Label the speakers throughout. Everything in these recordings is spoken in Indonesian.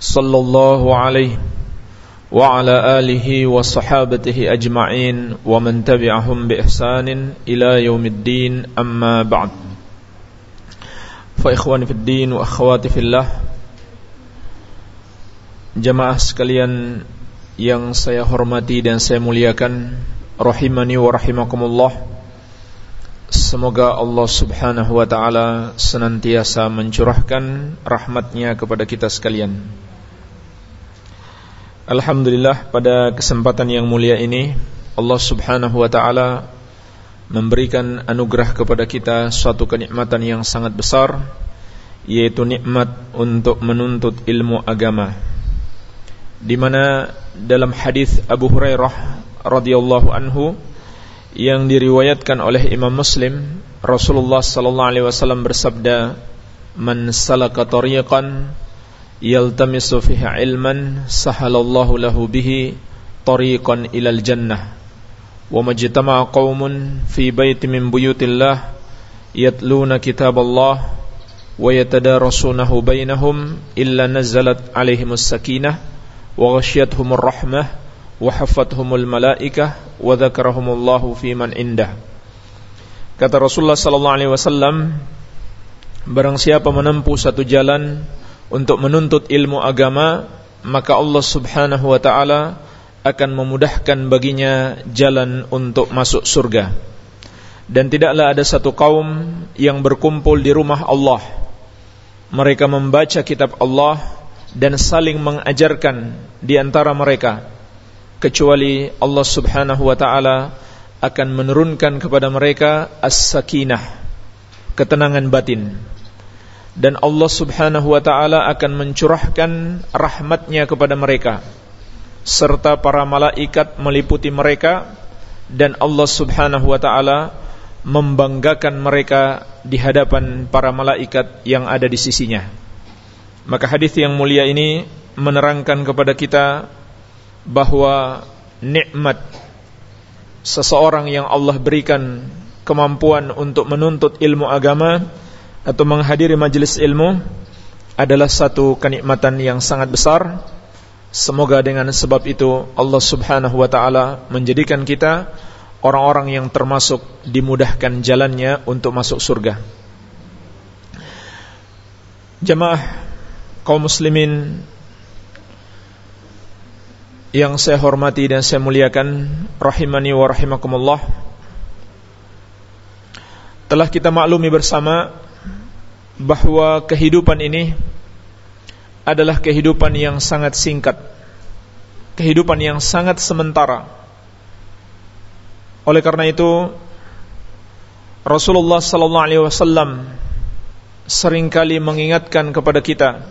Speaker 1: صلى الله عليه وعلى آله وصحابته أجمعين ومن تبعهم بإحسان إلى يوم الدين أما بعد فإخواني في الدين وأخواتي في الله Jamaah sekalian yang saya hormati dan saya muliakan Rahimani wa rahimakumullah Semoga Allah subhanahu wa ta'ala senantiasa mencurahkan rahmatnya kepada kita sekalian Alhamdulillah pada kesempatan yang mulia ini Allah subhanahu wa ta'ala Memberikan anugerah kepada kita suatu kenikmatan yang sangat besar Yaitu nikmat untuk menuntut ilmu agama. Di mana dalam hadis Abu Hurairah radhiyallahu anhu yang diriwayatkan oleh Imam Muslim Rasulullah sallallahu alaihi wasallam bersabda man salaka tariqan yaltamisu fiha ilman sahalallahu lahu bihi tariqan ilal jannah. Wa majtama'a qaumun fi baitin min buyutillah yatluna kitaballah wa yatadarasunahu bainahum illa nazzalat alaihimus sakinah wa ghasyiyatuhumur rahmah wa haffathumul malaikah wa dzakarahumullahu fi man indah. Kata Rasulullah sallallahu alaihi wasallam barang siapa menempuh satu jalan untuk menuntut ilmu agama maka Allah Subhanahu wa taala akan memudahkan baginya jalan untuk masuk surga. Dan tidaklah ada satu kaum yang berkumpul di rumah Allah. Mereka membaca kitab Allah dan saling mengajarkan di antara mereka. Kecuali Allah Subhanahu wa taala akan menurunkan kepada mereka as-sakinah ketenangan batin dan Allah Subhanahu wa taala akan mencurahkan rahmatnya kepada mereka serta para malaikat meliputi mereka dan Allah Subhanahu wa taala membanggakan mereka di hadapan para malaikat yang ada di sisinya. Maka hadis yang mulia ini menerangkan kepada kita bahwa nikmat seseorang yang Allah berikan kemampuan untuk menuntut ilmu agama atau menghadiri majelis ilmu adalah satu kenikmatan yang sangat besar. Semoga dengan sebab itu Allah Subhanahu wa taala menjadikan kita orang-orang yang termasuk dimudahkan jalannya untuk masuk surga. Jemaah kaum muslimin yang saya hormati dan saya muliakan rahimani wa rahimakumullah telah kita maklumi bersama bahwa kehidupan ini adalah kehidupan yang sangat singkat. Kehidupan yang sangat sementara. Oleh karena itu Rasulullah sallallahu alaihi wasallam sering kali mengingatkan kepada kita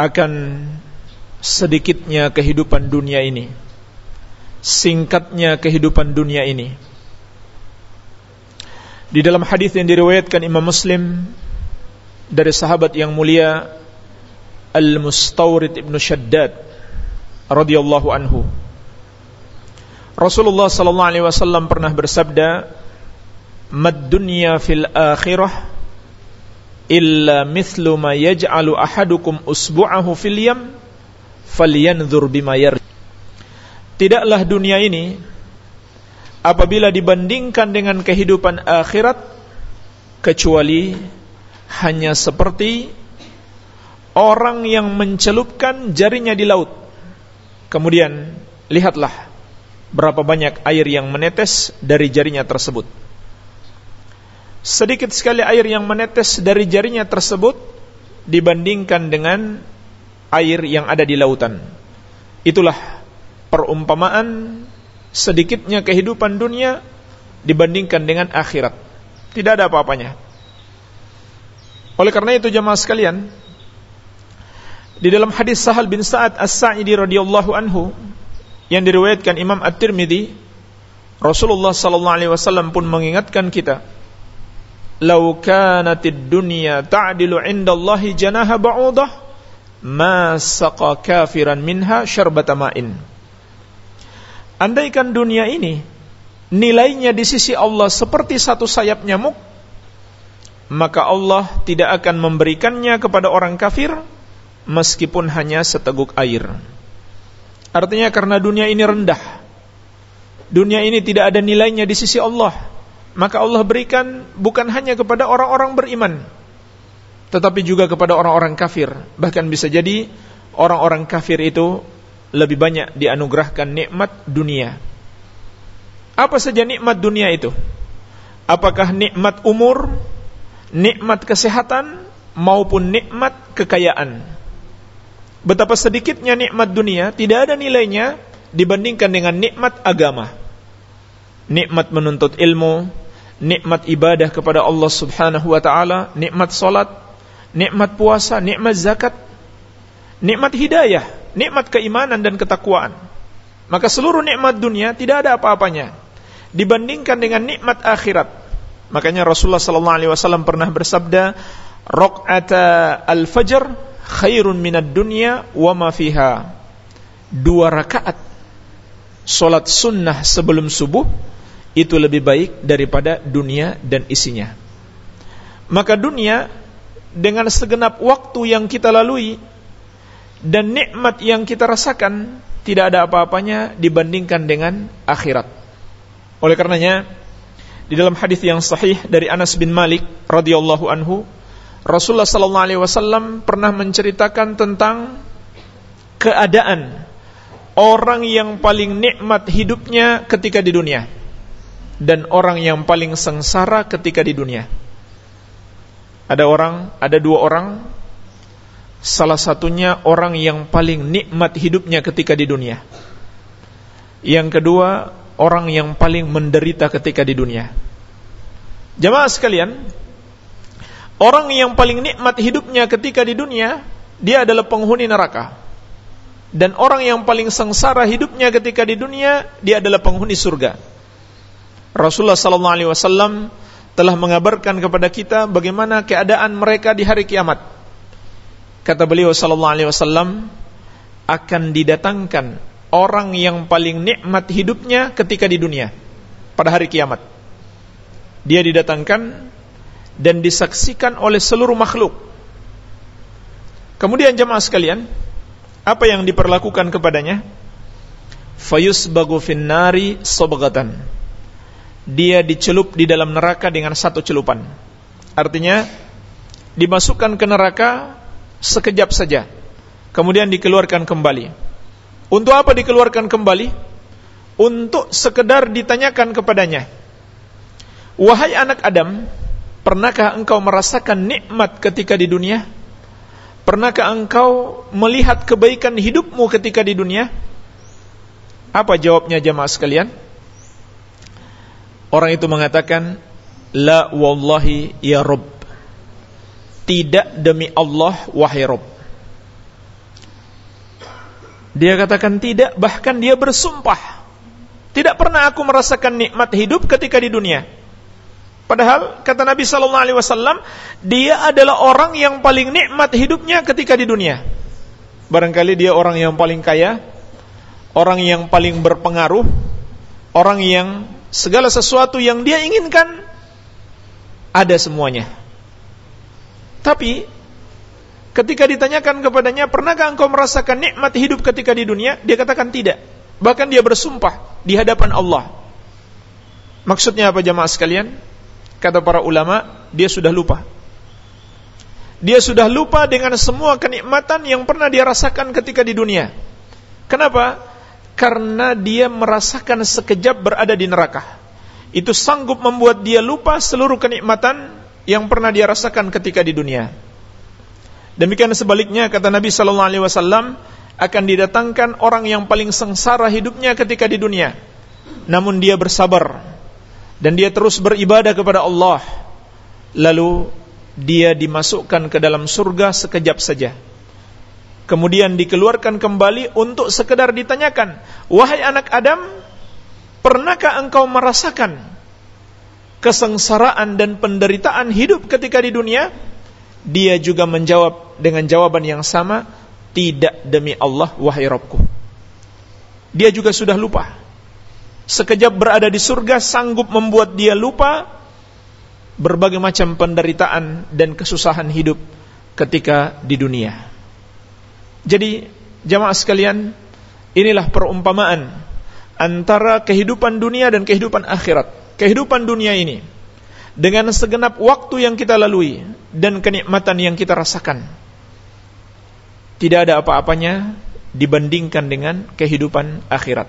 Speaker 1: akan sedikitnya kehidupan dunia ini singkatnya kehidupan dunia ini di dalam hadis yang diriwayatkan Imam Muslim dari sahabat yang mulia Al-Mustawrid Ibn Shaddad radhiyallahu anhu. Rasulullah sallallahu alaihi wasallam pernah bersabda mad dunya fil akhirah illa mithlu ma yaj'alu ahadukum usbu'ahu fil yam falyanzur bima yar Tidaklah dunia ini apabila dibandingkan dengan kehidupan akhirat kecuali hanya seperti orang yang mencelupkan jarinya di laut. Kemudian lihatlah berapa banyak air yang menetes dari jarinya tersebut sedikit sekali air yang menetes dari jarinya tersebut dibandingkan dengan air yang ada di lautan. Itulah perumpamaan sedikitnya kehidupan dunia dibandingkan dengan akhirat. Tidak ada apa-apanya. Oleh karena itu jemaah sekalian, Di dalam hadis Sahal bin Sa'ad As-Sa'idi radhiyallahu anhu yang diriwayatkan Imam At-Tirmidzi, Rasulullah sallallahu alaihi wasallam pun mengingatkan kita, "Lau kanatid dunya ta'dilu 'inda Allah janaha ba'udah, ma saqa kafiran minha syarbata ma'in." Andaikan dunia ini nilainya di sisi Allah seperti satu sayap nyamuk, maka Allah tidak akan memberikannya kepada orang kafir meskipun hanya seteguk air. Artinya karena dunia ini rendah. Dunia ini tidak ada nilainya di sisi Allah. Maka Allah berikan bukan hanya kepada orang-orang beriman. Tetapi juga kepada orang-orang kafir. Bahkan bisa jadi orang-orang kafir itu lebih banyak dianugerahkan nikmat dunia. Apa saja nikmat dunia itu? Apakah nikmat umur, nikmat kesehatan, maupun nikmat kekayaan? betapa sedikitnya nikmat dunia tidak ada nilainya dibandingkan dengan nikmat agama. Nikmat menuntut ilmu, nikmat ibadah kepada Allah Subhanahu wa taala, nikmat salat, nikmat puasa, nikmat zakat, nikmat hidayah, nikmat keimanan dan ketakwaan. Maka seluruh nikmat dunia tidak ada apa-apanya dibandingkan dengan nikmat akhirat. Makanya Rasulullah sallallahu alaihi wasallam pernah bersabda, "Raq'ata al-fajr khairun minad dunya wa ma fiha. Dua rakaat salat sunnah sebelum subuh itu lebih baik daripada dunia dan isinya. Maka dunia dengan segenap waktu yang kita lalui dan nikmat yang kita rasakan tidak ada apa-apanya dibandingkan dengan akhirat. Oleh karenanya di dalam hadis yang sahih dari Anas bin Malik radhiyallahu anhu Rasulullah sallallahu alaihi wasallam pernah menceritakan tentang keadaan orang yang paling nikmat hidupnya ketika di dunia dan orang yang paling sengsara ketika di dunia. Ada orang, ada dua orang salah satunya orang yang paling nikmat hidupnya ketika di dunia. Yang kedua, orang yang paling menderita ketika di dunia. Jamaah sekalian, Orang yang paling nikmat hidupnya ketika di dunia, dia adalah penghuni neraka. Dan orang yang paling sengsara hidupnya ketika di dunia, dia adalah penghuni surga. Rasulullah sallallahu alaihi wasallam telah mengabarkan kepada kita bagaimana keadaan mereka di hari kiamat. Kata beliau sallallahu alaihi wasallam akan didatangkan orang yang paling nikmat hidupnya ketika di dunia pada hari kiamat. Dia didatangkan dan disaksikan oleh seluruh makhluk. Kemudian jemaah sekalian, apa yang diperlakukan kepadanya? Fayus bagu finnari sobagatan. Dia dicelup di dalam neraka dengan satu celupan. Artinya, dimasukkan ke neraka sekejap saja. Kemudian dikeluarkan kembali. Untuk apa dikeluarkan kembali? Untuk sekedar ditanyakan kepadanya. Wahai anak Adam, Pernahkah engkau merasakan nikmat ketika di dunia? Pernahkah engkau melihat kebaikan hidupmu ketika di dunia? Apa jawabnya jemaah sekalian? Orang itu mengatakan, La wallahi ya Rabb. Tidak demi Allah wahai Rabb. Dia katakan tidak, bahkan dia bersumpah. Tidak pernah aku merasakan nikmat hidup ketika di dunia. Padahal kata Nabi Sallallahu Alaihi Wasallam, dia adalah orang yang paling nikmat hidupnya ketika di dunia. Barangkali dia orang yang paling kaya, orang yang paling berpengaruh, orang yang segala sesuatu yang dia inginkan ada semuanya. Tapi ketika ditanyakan kepadanya, pernahkah engkau merasakan nikmat hidup ketika di dunia? Dia katakan tidak. Bahkan dia bersumpah di hadapan Allah. Maksudnya apa jamaah sekalian? kata para ulama, dia sudah lupa. Dia sudah lupa dengan semua kenikmatan yang pernah dia rasakan ketika di dunia. Kenapa? Karena dia merasakan sekejap berada di neraka. Itu sanggup membuat dia lupa seluruh kenikmatan yang pernah dia rasakan ketika di dunia. Demikian sebaliknya kata Nabi sallallahu alaihi wasallam akan didatangkan orang yang paling sengsara hidupnya ketika di dunia. Namun dia bersabar dan dia terus beribadah kepada Allah lalu dia dimasukkan ke dalam surga sekejap saja kemudian dikeluarkan kembali untuk sekedar ditanyakan, "Wahai anak Adam, pernahkah engkau merasakan kesengsaraan dan penderitaan hidup ketika di dunia?" Dia juga menjawab dengan jawaban yang sama, "Tidak demi Allah, wahai Rabbku." Dia juga sudah lupa. Sekejap berada di surga sanggup membuat dia lupa berbagai macam penderitaan dan kesusahan hidup ketika di dunia. Jadi jamaah sekalian, inilah perumpamaan antara kehidupan dunia dan kehidupan akhirat. Kehidupan dunia ini dengan segenap waktu yang kita lalui dan kenikmatan yang kita rasakan. Tidak ada apa-apanya dibandingkan dengan kehidupan akhirat.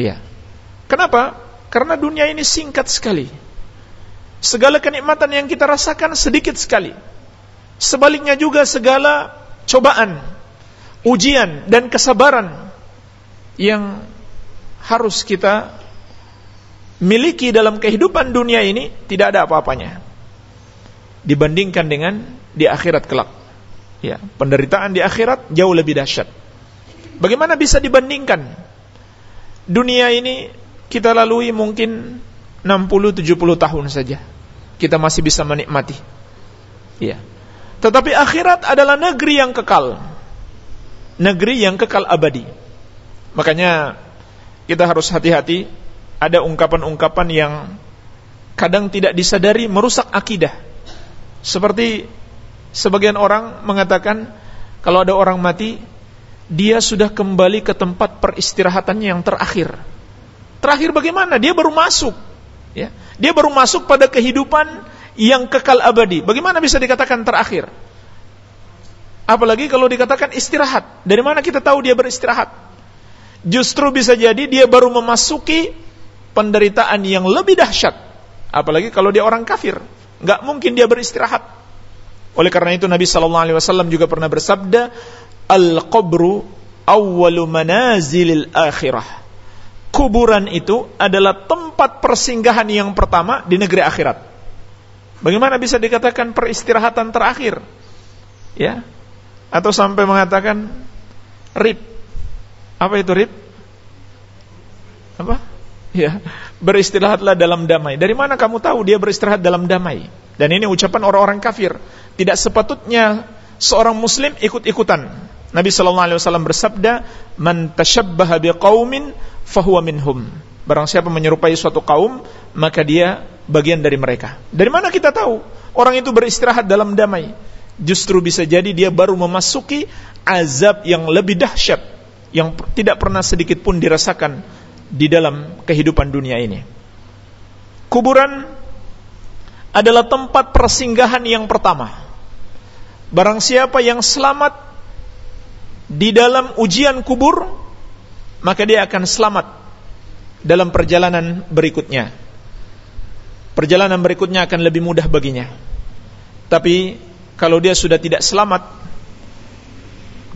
Speaker 1: Iya. Kenapa? Karena dunia ini singkat sekali. Segala kenikmatan yang kita rasakan sedikit sekali. Sebaliknya juga segala cobaan, ujian dan kesabaran yang harus kita miliki dalam kehidupan dunia ini tidak ada apa-apanya dibandingkan dengan di akhirat kelak. Ya, penderitaan di akhirat jauh lebih dahsyat. Bagaimana bisa dibandingkan? Dunia ini kita lalui mungkin 60 70 tahun saja. Kita masih bisa menikmati. Ya. Tetapi akhirat adalah negeri yang kekal. Negeri yang kekal abadi. Makanya kita harus hati-hati ada ungkapan-ungkapan yang kadang tidak disadari merusak akidah. Seperti sebagian orang mengatakan kalau ada orang mati dia sudah kembali ke tempat peristirahatannya yang terakhir. Terakhir bagaimana? Dia baru masuk. Ya. Dia baru masuk pada kehidupan yang kekal abadi. Bagaimana bisa dikatakan terakhir? Apalagi kalau dikatakan istirahat. Dari mana kita tahu dia beristirahat? Justru bisa jadi dia baru memasuki penderitaan yang lebih dahsyat. Apalagi kalau dia orang kafir, nggak mungkin dia beristirahat. Oleh karena itu Nabi Shallallahu Alaihi Wasallam juga pernah bersabda, al qabru awwalu manazilil akhirah. Kuburan itu adalah tempat persinggahan yang pertama di negeri akhirat. Bagaimana bisa dikatakan peristirahatan terakhir? Ya. Atau sampai mengatakan rib. Apa itu rib? Apa? Ya, beristirahatlah dalam damai. Dari mana kamu tahu dia beristirahat dalam damai? Dan ini ucapan orang-orang kafir. Tidak sepatutnya seorang muslim ikut-ikutan. Nabi sallallahu alaihi wasallam bersabda, "Man tashabbaha biqaumin fahuwa minhum." Barang siapa menyerupai suatu kaum, maka dia bagian dari mereka. Dari mana kita tahu orang itu beristirahat dalam damai? Justru bisa jadi dia baru memasuki azab yang lebih dahsyat yang tidak pernah sedikit pun dirasakan di dalam kehidupan dunia ini. Kuburan adalah tempat persinggahan yang pertama. Barang siapa yang selamat di dalam ujian kubur, maka dia akan selamat dalam perjalanan berikutnya perjalanan berikutnya akan lebih mudah baginya. Tapi kalau dia sudah tidak selamat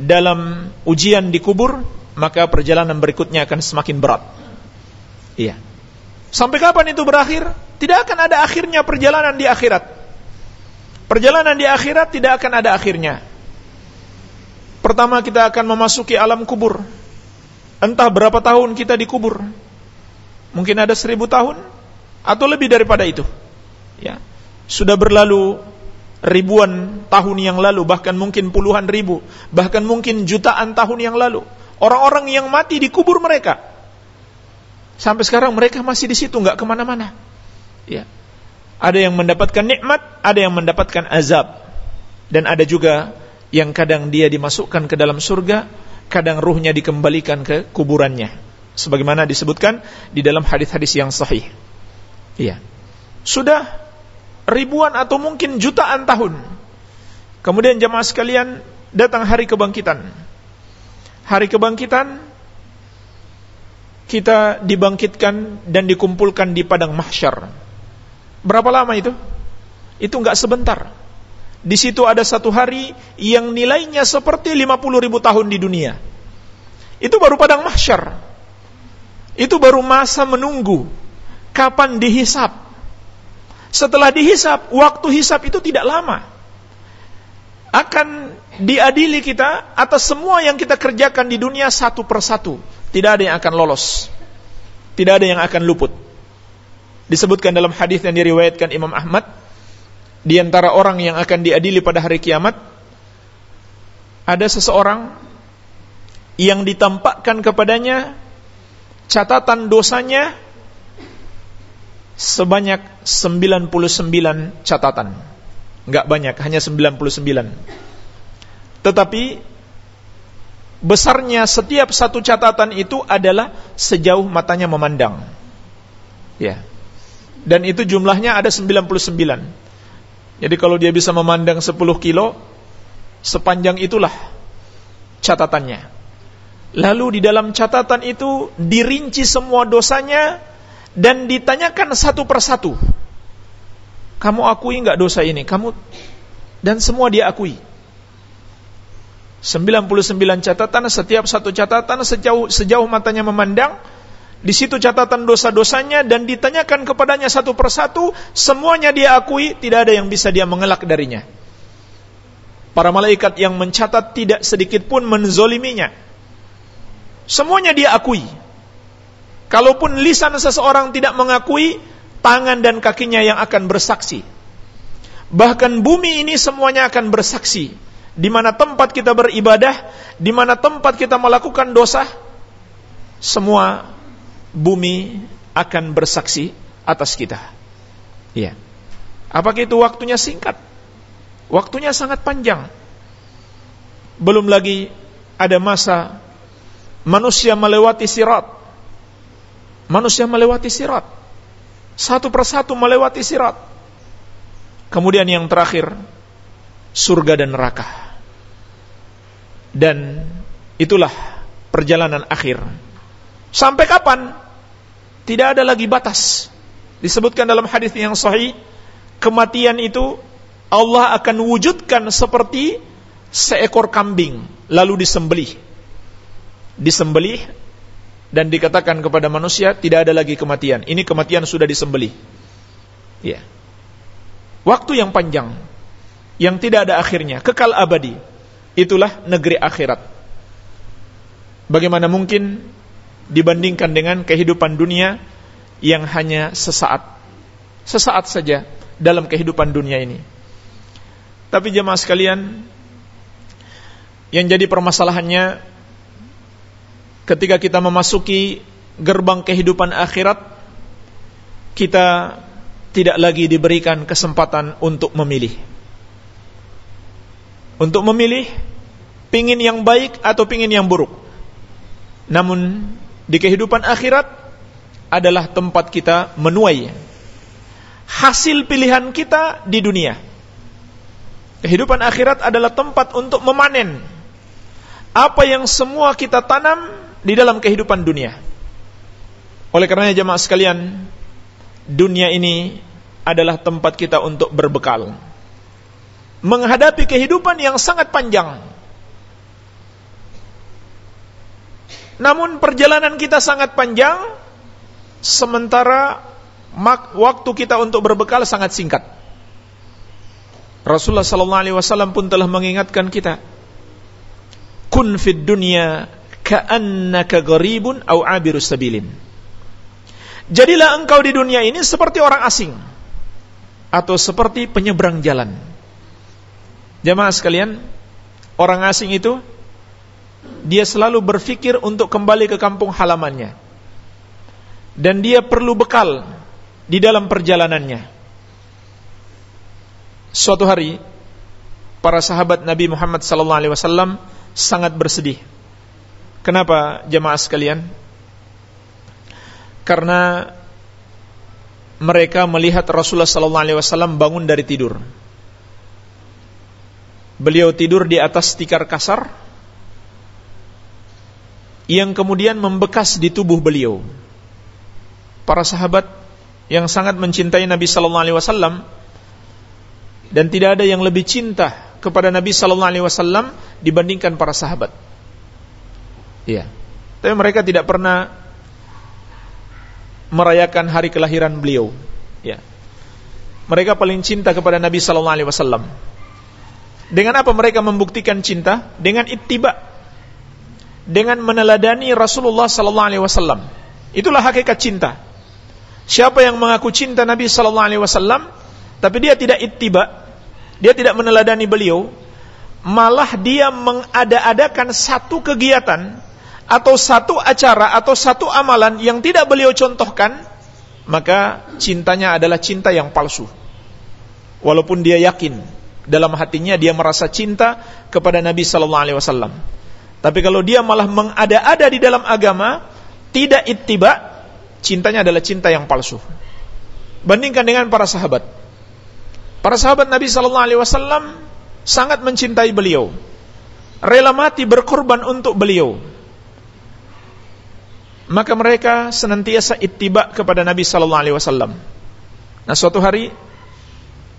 Speaker 1: dalam ujian di kubur, maka perjalanan berikutnya akan semakin berat. Iya. Sampai kapan itu berakhir? Tidak akan ada akhirnya perjalanan di akhirat. Perjalanan di akhirat tidak akan ada akhirnya. Pertama kita akan memasuki alam kubur. Entah berapa tahun kita dikubur. Mungkin ada seribu tahun, atau lebih daripada itu. Ya. Sudah berlalu ribuan tahun yang lalu, bahkan mungkin puluhan ribu, bahkan mungkin jutaan tahun yang lalu. Orang-orang yang mati di kubur mereka. Sampai sekarang mereka masih di situ, nggak ke mana-mana. Ya. Ada yang mendapatkan nikmat, ada yang mendapatkan azab. Dan ada juga yang kadang dia dimasukkan ke dalam surga, kadang ruhnya dikembalikan ke kuburannya. Sebagaimana disebutkan di dalam hadis-hadis yang sahih. Iya. Sudah ribuan atau mungkin jutaan tahun. Kemudian jemaah sekalian datang hari kebangkitan. Hari kebangkitan kita dibangkitkan dan dikumpulkan di padang mahsyar. Berapa lama itu? Itu enggak sebentar. Di situ ada satu hari yang nilainya seperti 50 ribu tahun di dunia. Itu baru padang mahsyar. Itu baru masa menunggu kapan dihisap. Setelah dihisap, waktu hisap itu tidak lama. akan diadili kita atas semua yang kita kerjakan di dunia satu persatu. Tidak ada yang akan lolos. Tidak ada yang akan luput. Disebutkan dalam hadis yang diriwayatkan Imam Ahmad, di antara orang yang akan diadili pada hari kiamat, ada seseorang yang ditampakkan kepadanya catatan dosanya sebanyak 99 catatan. Enggak banyak, hanya 99. Tetapi besarnya setiap satu catatan itu adalah sejauh matanya memandang. Ya. Dan itu jumlahnya ada 99. Jadi kalau dia bisa memandang 10 kilo, sepanjang itulah catatannya. Lalu di dalam catatan itu dirinci semua dosanya dan ditanyakan satu persatu. Kamu akui nggak dosa ini? Kamu dan semua dia akui. 99 catatan, setiap satu catatan sejauh sejauh matanya memandang, di situ catatan dosa-dosanya dan ditanyakan kepadanya satu persatu, semuanya dia akui, tidak ada yang bisa dia mengelak darinya. Para malaikat yang mencatat tidak sedikit pun menzoliminya. Semuanya dia akui. Kalaupun lisan seseorang tidak mengakui, tangan dan kakinya yang akan bersaksi. Bahkan bumi ini semuanya akan bersaksi. Di mana tempat kita beribadah, di mana tempat kita melakukan dosa, semua bumi akan bersaksi atas kita. Iya. Apakah itu waktunya singkat? Waktunya sangat panjang. Belum lagi ada masa manusia melewati sirat manusia melewati sirat. Satu persatu melewati sirat. Kemudian yang terakhir, surga dan neraka. Dan itulah perjalanan akhir. Sampai kapan? Tidak ada lagi batas. Disebutkan dalam hadis yang sahih, kematian itu Allah akan wujudkan seperti seekor kambing lalu disembelih. Disembelih dan dikatakan kepada manusia tidak ada lagi kematian. Ini kematian sudah disembelih. Ya. Waktu yang panjang yang tidak ada akhirnya, kekal abadi. Itulah negeri akhirat. Bagaimana mungkin dibandingkan dengan kehidupan dunia yang hanya sesaat. Sesaat saja dalam kehidupan dunia ini. Tapi jemaah sekalian, yang jadi permasalahannya ketika kita memasuki gerbang kehidupan akhirat kita tidak lagi diberikan kesempatan untuk memilih untuk memilih pingin yang baik atau pingin yang buruk namun di kehidupan akhirat adalah tempat kita menuai hasil pilihan kita di dunia kehidupan akhirat adalah tempat untuk memanen apa yang semua kita tanam di dalam kehidupan dunia. Oleh karenanya jemaah sekalian, dunia ini adalah tempat kita untuk berbekal. Menghadapi kehidupan yang sangat panjang. Namun perjalanan kita sangat panjang, sementara waktu kita untuk berbekal sangat singkat. Rasulullah sallallahu alaihi wasallam pun telah mengingatkan kita, kun fid dunya ka'annaka gharibun au abirus sabilin. Jadilah engkau di dunia ini seperti orang asing atau seperti penyeberang jalan. Jemaah sekalian, orang asing itu dia selalu berpikir untuk kembali ke kampung halamannya. Dan dia perlu bekal di dalam perjalanannya. Suatu hari para sahabat Nabi Muhammad sallallahu alaihi wasallam sangat bersedih Kenapa jemaah sekalian? Karena mereka melihat Rasulullah sallallahu alaihi wasallam bangun dari tidur. Beliau tidur di atas tikar kasar yang kemudian membekas di tubuh beliau. Para sahabat yang sangat mencintai Nabi sallallahu alaihi wasallam dan tidak ada yang lebih cinta kepada Nabi sallallahu alaihi wasallam dibandingkan para sahabat. Iya. Tapi mereka tidak pernah merayakan hari kelahiran beliau. Ya. Mereka paling cinta kepada Nabi sallallahu alaihi wasallam. Dengan apa mereka membuktikan cinta? Dengan ittiba. Dengan meneladani Rasulullah sallallahu alaihi wasallam. Itulah hakikat cinta. Siapa yang mengaku cinta Nabi sallallahu alaihi wasallam tapi dia tidak ittiba, dia tidak meneladani beliau, malah dia mengada-adakan satu kegiatan atau satu acara atau satu amalan yang tidak beliau contohkan, maka cintanya adalah cinta yang palsu. Walaupun dia yakin dalam hatinya dia merasa cinta kepada Nabi sallallahu alaihi wasallam. Tapi kalau dia malah mengada-ada di dalam agama, tidak ittiba, cintanya adalah cinta yang palsu. Bandingkan dengan para sahabat. Para sahabat Nabi sallallahu alaihi wasallam sangat mencintai beliau. Rela mati berkorban untuk beliau. Maka mereka senantiasa ittiba kepada Nabi sallallahu alaihi wasallam. Nah, suatu hari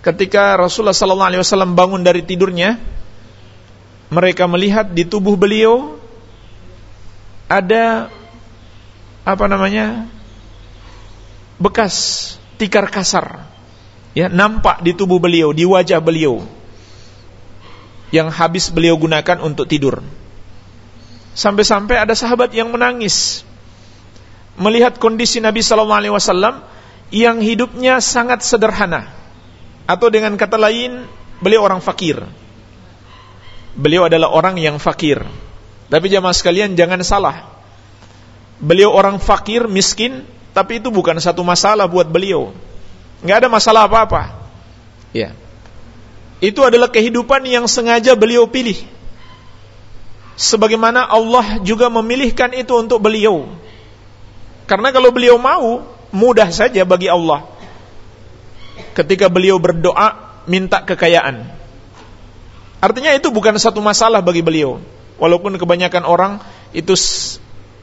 Speaker 1: ketika Rasulullah sallallahu alaihi wasallam bangun dari tidurnya, mereka melihat di tubuh beliau ada apa namanya? bekas tikar kasar. Ya, nampak di tubuh beliau, di wajah beliau yang habis beliau gunakan untuk tidur. Sampai-sampai ada sahabat yang menangis melihat kondisi Nabi sallallahu alaihi wasallam yang hidupnya sangat sederhana atau dengan kata lain, beliau orang fakir. Beliau adalah orang yang fakir. Tapi jamaah sekalian jangan salah. Beliau orang fakir, miskin, tapi itu bukan satu masalah buat beliau. Nggak ada masalah apa-apa. Ya. Itu adalah kehidupan yang sengaja beliau pilih. Sebagaimana Allah juga memilihkan itu untuk beliau. Karena kalau beliau mau, mudah saja bagi Allah ketika beliau berdoa minta kekayaan. Artinya itu bukan satu masalah bagi beliau. Walaupun kebanyakan orang itu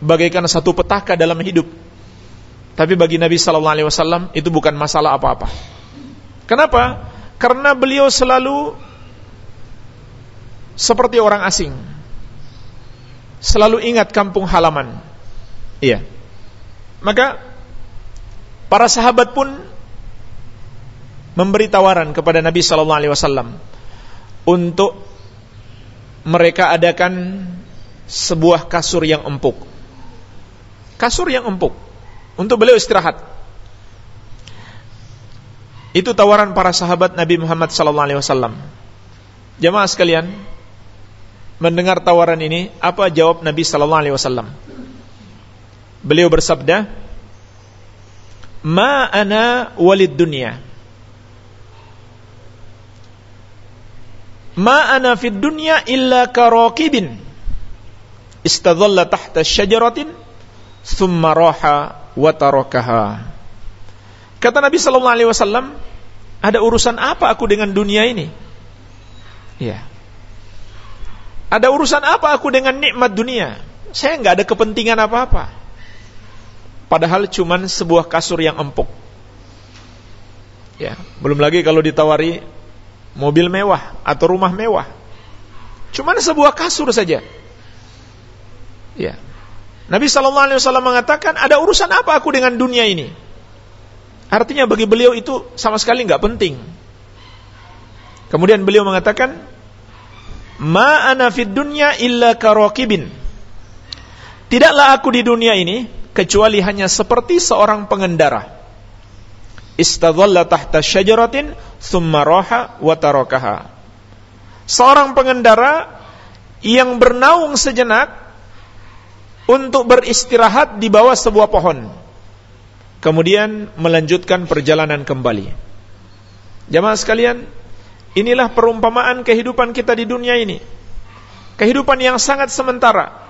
Speaker 1: bagaikan satu petaka dalam hidup. Tapi bagi Nabi sallallahu alaihi wasallam itu bukan masalah apa-apa. Kenapa? Karena beliau selalu seperti orang asing. Selalu ingat kampung halaman. Iya. Maka para sahabat pun memberi tawaran kepada Nabi sallallahu alaihi wasallam untuk mereka adakan sebuah kasur yang empuk. Kasur yang empuk untuk beliau istirahat. Itu tawaran para sahabat Nabi Muhammad sallallahu alaihi wasallam. Jamaah sekalian, mendengar tawaran ini, apa jawab Nabi sallallahu alaihi wasallam? Beliau bersabda, "Ma ana walid dunya." Ma ana fid dunya illa karakibin istadhalla tahta syajaratin thumma raha wa tarakaha. Kata Nabi sallallahu alaihi wasallam, ada urusan apa aku dengan dunia ini? Ya. Ada urusan apa aku dengan nikmat dunia? Saya nggak ada kepentingan apa-apa. Padahal cuman sebuah kasur yang empuk. Ya, belum lagi kalau ditawari mobil mewah atau rumah mewah. Cuman sebuah kasur saja. Ya. Nabi Shallallahu Alaihi Wasallam mengatakan ada urusan apa aku dengan dunia ini? Artinya bagi beliau itu sama sekali nggak penting. Kemudian beliau mengatakan, Ma ana fid dunya illa karakibin. Tidaklah aku di dunia ini kecuali hanya seperti seorang pengendara istadhalla tahta syajaratin thumma raha wa tarakaha. Seorang pengendara yang bernaung sejenak untuk beristirahat di bawah sebuah pohon. Kemudian melanjutkan perjalanan kembali. Jamaah sekalian, inilah perumpamaan kehidupan kita di dunia ini. Kehidupan yang sangat sementara.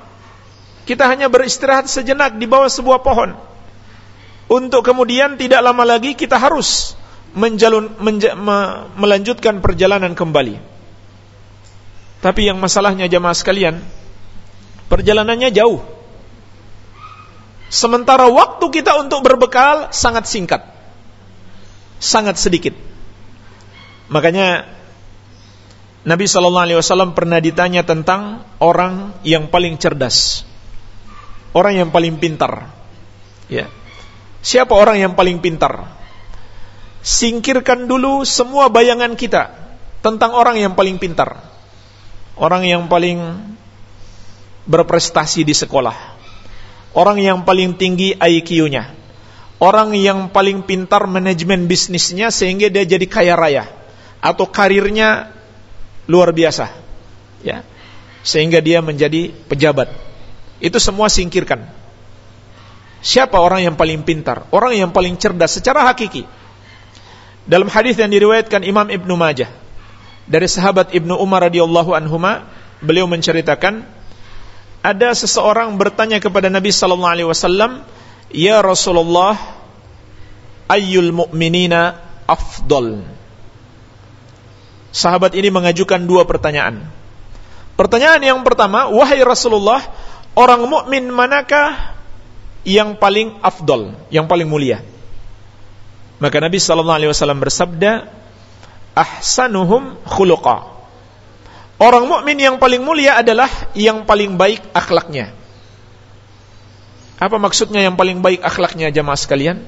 Speaker 1: Kita hanya beristirahat sejenak di bawah sebuah pohon untuk kemudian tidak lama lagi kita harus menjalun, menja, me, melanjutkan perjalanan kembali. Tapi yang masalahnya jamaah sekalian, perjalanannya jauh. Sementara waktu kita untuk berbekal sangat singkat. Sangat sedikit. Makanya Nabi sallallahu alaihi wasallam pernah ditanya tentang orang yang paling cerdas. Orang yang paling pintar. Ya. Siapa orang yang paling pintar? Singkirkan dulu semua bayangan kita tentang orang yang paling pintar, orang yang paling berprestasi di sekolah, orang yang paling tinggi IQ-nya, orang yang paling pintar manajemen bisnisnya sehingga dia jadi kaya raya atau karirnya luar biasa, ya, sehingga dia menjadi pejabat. Itu semua singkirkan. Siapa orang yang paling pintar, orang yang paling cerdas secara hakiki? Dalam hadis yang diriwayatkan Imam Ibnu Majah, dari sahabat Ibnu Umar radhiyallahu anhuma beliau menceritakan ada seseorang bertanya kepada Nabi sallallahu alaihi wasallam ya Rasulullah ayyul mu'minina afdal Sahabat ini mengajukan dua pertanyaan. Pertanyaan yang pertama, wahai Rasulullah, orang mukmin manakah yang paling afdol, yang paling mulia? Maka Nabi sallallahu alaihi wasallam bersabda, ahsanuhum khuluqa. Orang mukmin yang paling mulia adalah yang paling baik akhlaknya. Apa maksudnya yang paling baik akhlaknya jamaah sekalian?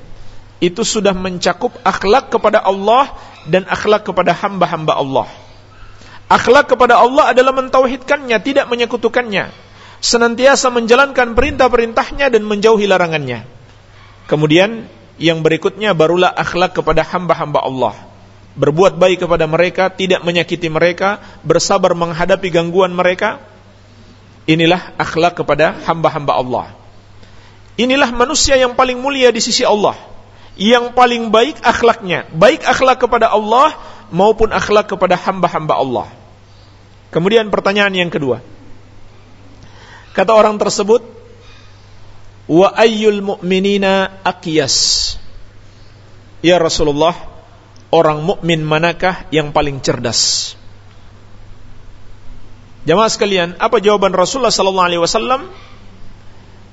Speaker 1: Itu sudah mencakup akhlak kepada Allah dan akhlak kepada hamba-hamba Allah. Akhlak kepada Allah adalah mentauhidkannya, tidak menyekutukannya. Senantiasa menjalankan perintah-perintahnya dan menjauhi larangannya. Kemudian yang berikutnya barulah akhlak kepada hamba-hamba Allah berbuat baik kepada mereka, tidak menyakiti mereka, bersabar menghadapi gangguan mereka. Inilah akhlak kepada hamba-hamba Allah. Inilah manusia yang paling mulia di sisi Allah. Yang paling baik akhlaknya, baik akhlak kepada Allah maupun akhlak kepada hamba-hamba Allah. Kemudian pertanyaan yang kedua. Kata orang tersebut, "Wa ayyul mu'minina aqyas?" Ya Rasulullah, orang mukmin manakah yang paling cerdas? Jamaah sekalian, apa jawaban Rasulullah sallallahu alaihi wasallam?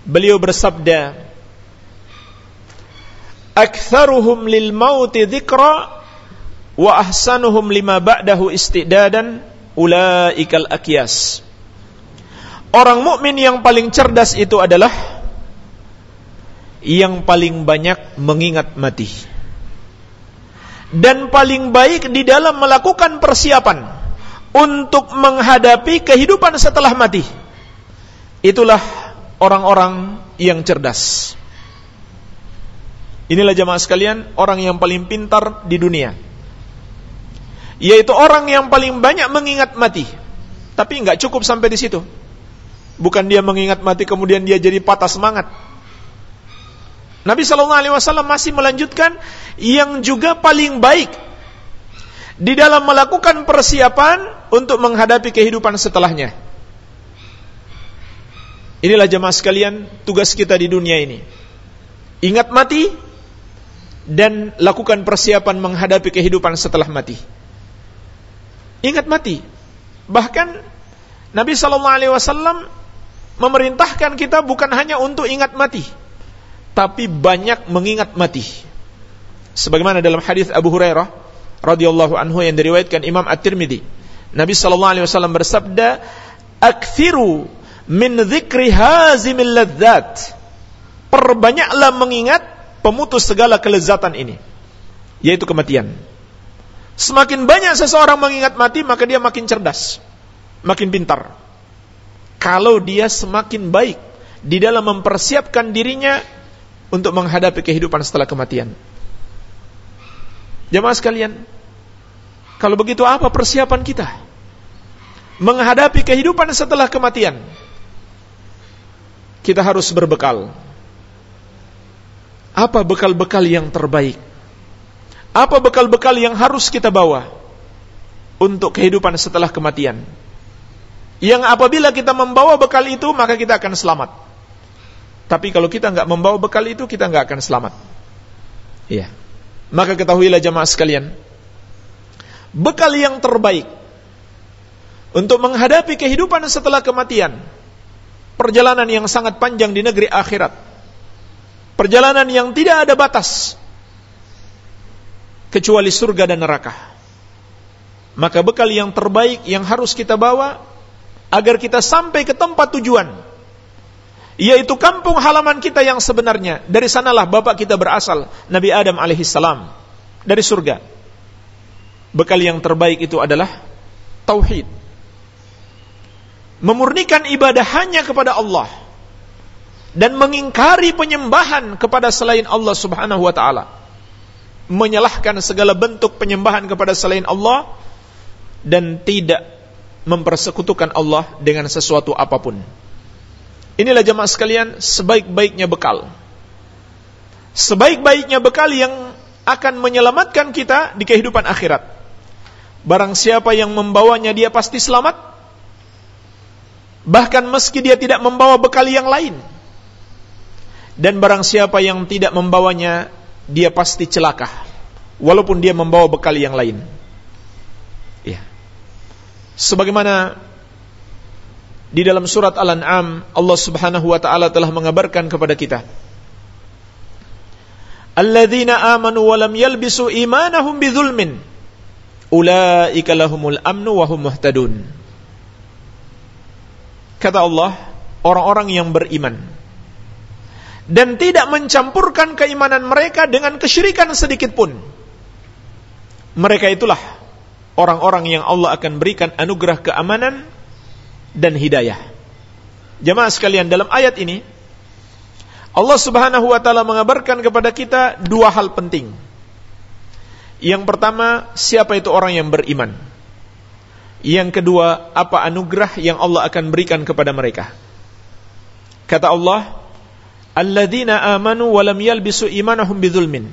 Speaker 1: Beliau bersabda, "Aktsaruhum lil mauti dzikra wa ahsanuhum lima ba'dahu istidadan ulaikal akyas." Orang mukmin yang paling cerdas itu adalah yang paling banyak mengingat mati dan paling baik di dalam melakukan persiapan untuk menghadapi kehidupan setelah mati. Itulah orang-orang yang cerdas. Inilah jemaah sekalian, orang yang paling pintar di dunia. Yaitu orang yang paling banyak mengingat mati. Tapi nggak cukup sampai di situ. Bukan dia mengingat mati kemudian dia jadi patah semangat. Nabi Shallallahu Alaihi Wasallam masih melanjutkan yang juga paling baik di dalam melakukan persiapan untuk menghadapi kehidupan setelahnya. Inilah jemaah sekalian tugas kita di dunia ini. Ingat mati dan lakukan persiapan menghadapi kehidupan setelah mati. Ingat mati. Bahkan Nabi Shallallahu Alaihi Wasallam memerintahkan kita bukan hanya untuk ingat mati, tapi banyak mengingat mati. Sebagaimana dalam hadis Abu Hurairah radhiyallahu anhu yang diriwayatkan Imam At-Tirmidzi. Nabi sallallahu alaihi wasallam bersabda, "Aktsiru min dzikri hazimil ladzat." Perbanyaklah mengingat pemutus segala kelezatan ini, yaitu kematian. Semakin banyak seseorang mengingat mati, maka dia makin cerdas, makin pintar. Kalau dia semakin baik di dalam mempersiapkan dirinya untuk menghadapi kehidupan setelah kematian. Jemaah sekalian, kalau begitu apa persiapan kita? Menghadapi kehidupan setelah kematian. Kita harus berbekal. Apa bekal-bekal yang terbaik? Apa bekal-bekal yang harus kita bawa untuk kehidupan setelah kematian? Yang apabila kita membawa bekal itu, maka kita akan selamat. Tapi kalau kita nggak membawa bekal itu, kita nggak akan selamat. Iya. Maka ketahuilah jamaah sekalian, bekal yang terbaik untuk menghadapi kehidupan setelah kematian, perjalanan yang sangat panjang di negeri akhirat, perjalanan yang tidak ada batas, kecuali surga dan neraka. Maka bekal yang terbaik yang harus kita bawa agar kita sampai ke tempat tujuan yaitu kampung halaman kita yang sebenarnya. Dari sanalah bapak kita berasal, Nabi Adam alaihissalam dari surga. Bekal yang terbaik itu adalah tauhid. Memurnikan ibadah hanya kepada Allah dan mengingkari penyembahan kepada selain Allah Subhanahu wa taala. Menyalahkan segala bentuk penyembahan kepada selain Allah dan tidak mempersekutukan Allah dengan sesuatu apa pun. Inilah jemaah sekalian sebaik-baiknya bekal. Sebaik-baiknya bekal yang akan menyelamatkan kita di kehidupan akhirat. Barang siapa yang membawanya dia pasti selamat. Bahkan meski dia tidak membawa bekal yang lain. Dan barang siapa yang tidak membawanya dia pasti celaka. Walaupun dia membawa bekal yang lain. Sebagaimana di dalam surat Al-An'am Allah Subhanahu wa taala telah mengabarkan kepada kita. Alladzina amanu wa lam yalbisu imanahum bidzulmin ulaika lahumul amnu wa hum muhtadun. Kata Allah orang-orang yang beriman dan tidak mencampurkan keimanan mereka dengan kesyirikan sedikit pun mereka itulah orang-orang yang Allah akan berikan anugerah keamanan dan hidayah. Jemaah sekalian, dalam ayat ini Allah Subhanahu wa taala mengabarkan kepada kita dua hal penting. Yang pertama, siapa itu orang yang beriman? Yang kedua, apa anugerah yang Allah akan berikan kepada mereka? Kata Allah, "Alladzina amanu wa lam yalbisu imanahum bidzulmin."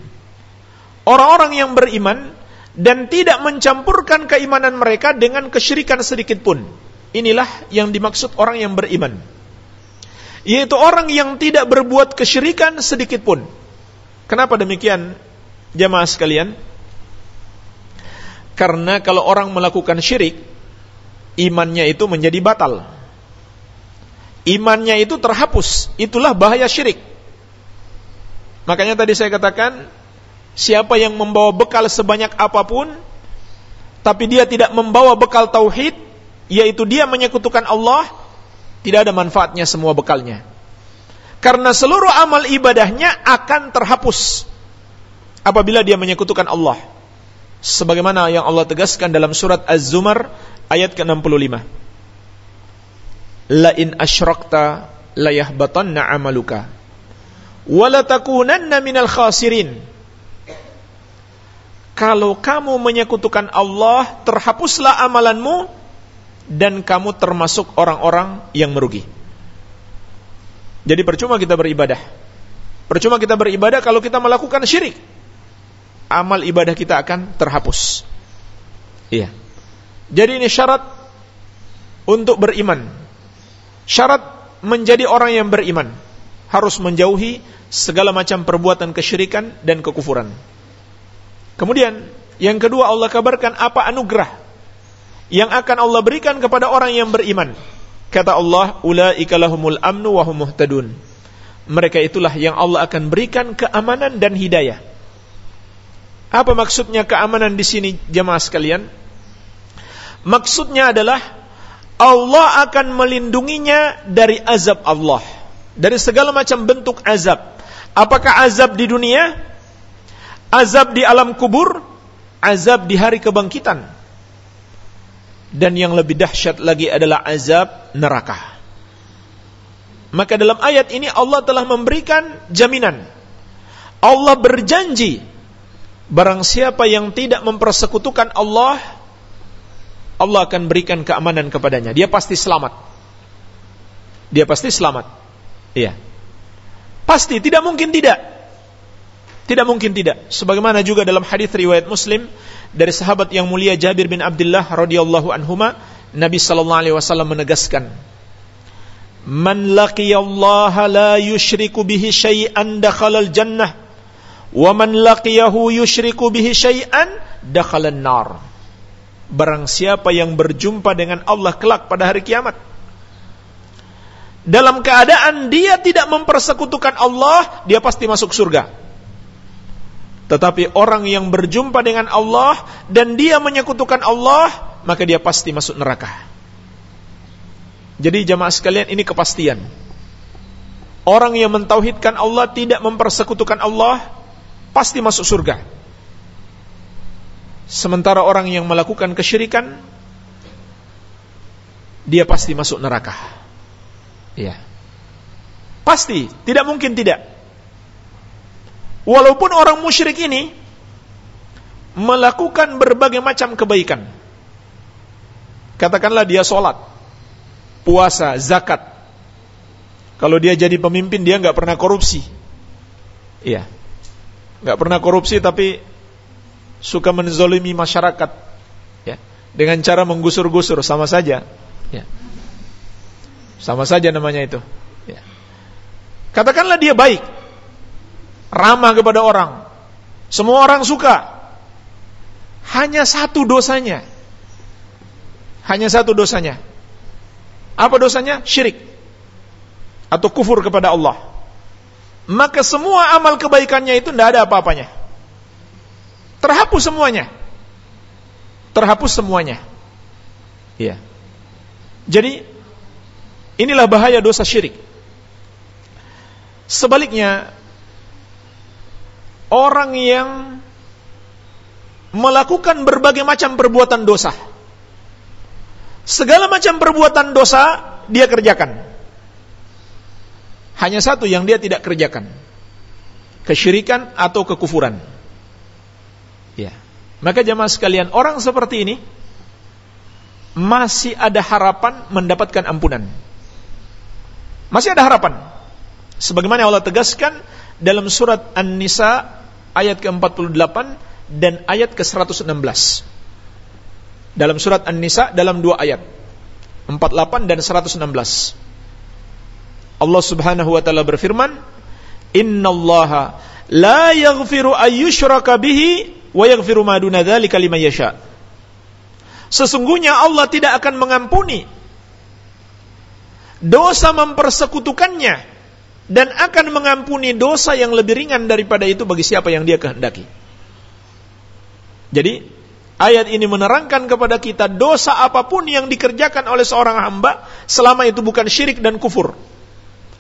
Speaker 1: Orang-orang yang beriman dan tidak mencampurkan keimanan mereka dengan kesyirikan sedikit pun. Inilah yang dimaksud orang yang beriman. Yaitu orang yang tidak berbuat kesyirikan sedikit pun. Kenapa demikian, jamaah sekalian? Karena kalau orang melakukan syirik, imannya itu menjadi batal. Imannya itu terhapus. Itulah bahaya syirik. Makanya tadi saya katakan, siapa yang membawa bekal sebanyak apa pun, tapi dia tidak membawa bekal tauhid, yaitu dia menyekutukan Allah, tidak ada manfaatnya semua bekalnya. Karena seluruh amal ibadahnya akan terhapus apabila dia menyekutukan Allah. Sebagaimana yang Allah tegaskan dalam surat Az-Zumar ayat ke-65. La in asyrakta la yahbatanna amaluka wa la takunanna minal khasirin. Kalau kamu menyekutukan Allah, terhapuslah amalanmu dan kamu termasuk orang-orang yang merugi. Jadi percuma kita beribadah. Percuma kita beribadah kalau kita melakukan syirik. Amal ibadah kita akan terhapus. Iya. Jadi ini syarat untuk beriman. Syarat menjadi orang yang beriman harus menjauhi segala macam perbuatan kesyirikan dan kekufuran. Kemudian yang kedua Allah kabarkan apa anugerah yang akan Allah berikan kepada orang yang beriman. Kata Allah, ulaika lahumul amnu wa hum muhtadun. Mereka itulah yang Allah akan berikan keamanan dan hidayah. Apa maksudnya keamanan di sini jemaah sekalian? Maksudnya adalah Allah akan melindunginya dari azab Allah, dari segala macam bentuk azab. Apakah azab di dunia? Azab di alam kubur? Azab di hari kebangkitan? dan yang lebih dahsyat lagi adalah azab neraka. Maka dalam ayat ini Allah telah memberikan jaminan. Allah berjanji barang siapa yang tidak mempersekutukan Allah, Allah akan berikan keamanan kepadanya. Dia pasti selamat. Dia pasti selamat. Iya. Pasti, tidak mungkin tidak. Tidak mungkin tidak. Sebagaimana juga dalam hadis riwayat Muslim dari sahabat yang mulia Jabir bin Abdullah radhiyallahu anhuma, Nabi sallallahu alaihi wasallam menegaskan, "Man laqiyallaha la yusyriku bihi syai'an dakhala al-jannah, wa man laqiyahu yusyriku bihi syai'an dakhala an-nar." Barang siapa yang berjumpa dengan Allah kelak pada hari kiamat, dalam keadaan dia tidak mempersekutukan Allah, dia pasti masuk surga. Tetapi orang yang berjumpa dengan Allah dan dia menyekutukan Allah, maka dia pasti masuk neraka. Jadi jamaah sekalian ini kepastian. Orang yang mentauhidkan Allah tidak mempersekutukan Allah pasti masuk surga. Sementara orang yang melakukan kesyirikan dia pasti masuk neraka. Ya. Pasti, tidak mungkin tidak. Walaupun orang musyrik ini melakukan berbagai macam kebaikan. Katakanlah dia sholat, puasa, zakat. Kalau dia jadi pemimpin dia nggak pernah korupsi. Iya. Nggak pernah korupsi tapi suka menzolimi masyarakat. Ya. Dengan cara menggusur-gusur sama saja. Ya. Sama saja namanya itu. Ya. Katakanlah dia baik. Ramah kepada orang. Semua orang suka. Hanya satu dosanya. Hanya satu dosanya. Apa dosanya? Syirik atau kufur kepada Allah, maka semua amal kebaikannya itu tidak ada apa-apanya. Terhapus semuanya. Terhapus semuanya. Iya. Jadi inilah bahaya dosa syirik. Sebaliknya orang yang melakukan berbagai macam perbuatan dosa. Segala macam perbuatan dosa dia kerjakan. Hanya satu yang dia tidak kerjakan. Kesyirikan atau kekufuran. Ya. Maka jemaah sekalian, orang seperti ini masih ada harapan mendapatkan ampunan. Masih ada harapan. Sebagaimana Allah tegaskan dalam surat An-Nisa ayat ke-48 dan ayat ke-116. Dalam surat An-Nisa dalam dua ayat. 48 dan 116. Allah Subhanahu wa taala berfirman, "Innallaha la yaghfiru ayyushraka bihi wa yaghfiru ma duna dzalika liman yasha." Sesungguhnya Allah tidak akan mengampuni dosa mempersekutukannya dan akan mengampuni dosa yang lebih ringan daripada itu bagi siapa yang dia kehendaki. Jadi, ayat ini menerangkan kepada kita dosa apa pun yang dikerjakan oleh seorang hamba selama itu bukan syirik dan kufur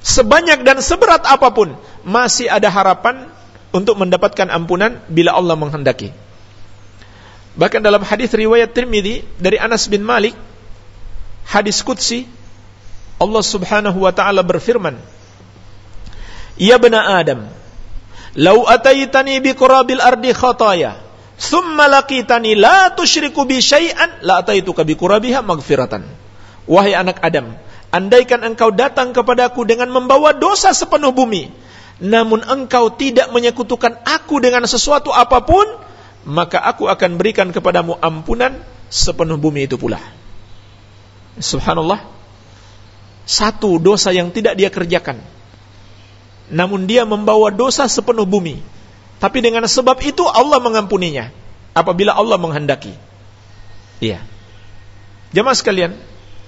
Speaker 1: sebanyak dan seberat apa pun masih ada harapan untuk mendapatkan ampunan bila Allah menghendaki. Bahkan dalam hadis riwayat Tirmidzi dari Anas bin Malik hadis qudsi Allah Subhanahu wa taala berfirman Ya bena Adam Lau ataitani bi qurabil ardi khataya thumma laqitani la tusyriku bi syai'an la ataituka bi qurabiha magfiratan Wahai anak Adam Andaikan engkau datang kepadaku dengan membawa dosa sepenuh bumi, namun engkau tidak menyekutukan aku dengan sesuatu apa pun, maka aku akan berikan kepadamu ampunan sepenuh bumi itu pula. Subhanallah. Satu dosa yang tidak dia kerjakan. Namun dia membawa dosa sepenuh bumi. Tapi dengan sebab itu Allah mengampuninya. Apabila Allah menghendaki. Iya. Jemaah sekalian,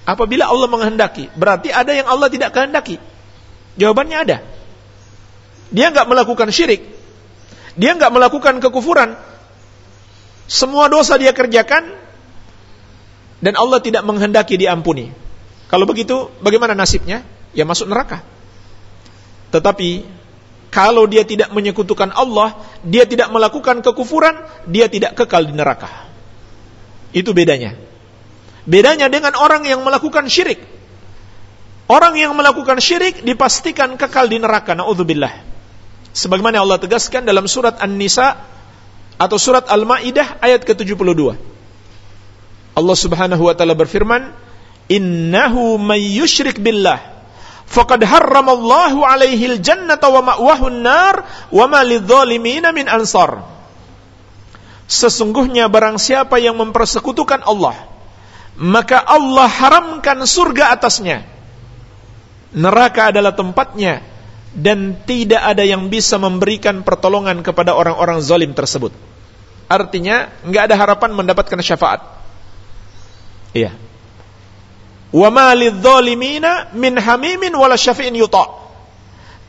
Speaker 1: Apabila Allah menghendaki, berarti ada yang Allah tidak kehendaki. Jawabannya ada. Dia nggak melakukan syirik. Dia nggak melakukan kekufuran. Semua dosa dia kerjakan dan Allah tidak menghendaki diampuni. Kalau begitu, bagaimana nasibnya? Ya masuk neraka. Tetapi kalau dia tidak menyekutukan Allah, dia tidak melakukan kekufuran, dia tidak kekal di neraka. Itu bedanya. Bedanya dengan orang yang melakukan syirik. Orang yang melakukan syirik dipastikan kekal di neraka. Na'udzubillah. Sebagaimana Allah tegaskan dalam surat An-Nisa atau surat Al-Maidah ayat ke-72. Allah Subhanahu wa taala berfirman, "Innahu may yusyrik billah faqad harramallahu alaihi al-jannata wa ma'wahu an-nar wa ma lidh-dhalimin min ansar." Sesungguhnya barang siapa yang mempersekutukan Allah maka Allah haramkan surga atasnya. Neraka adalah tempatnya dan tidak ada yang bisa memberikan pertolongan kepada orang-orang zalim tersebut. Artinya nggak ada harapan mendapatkan syafaat. Iya. Wa min hamimin wala syafi'in yuta.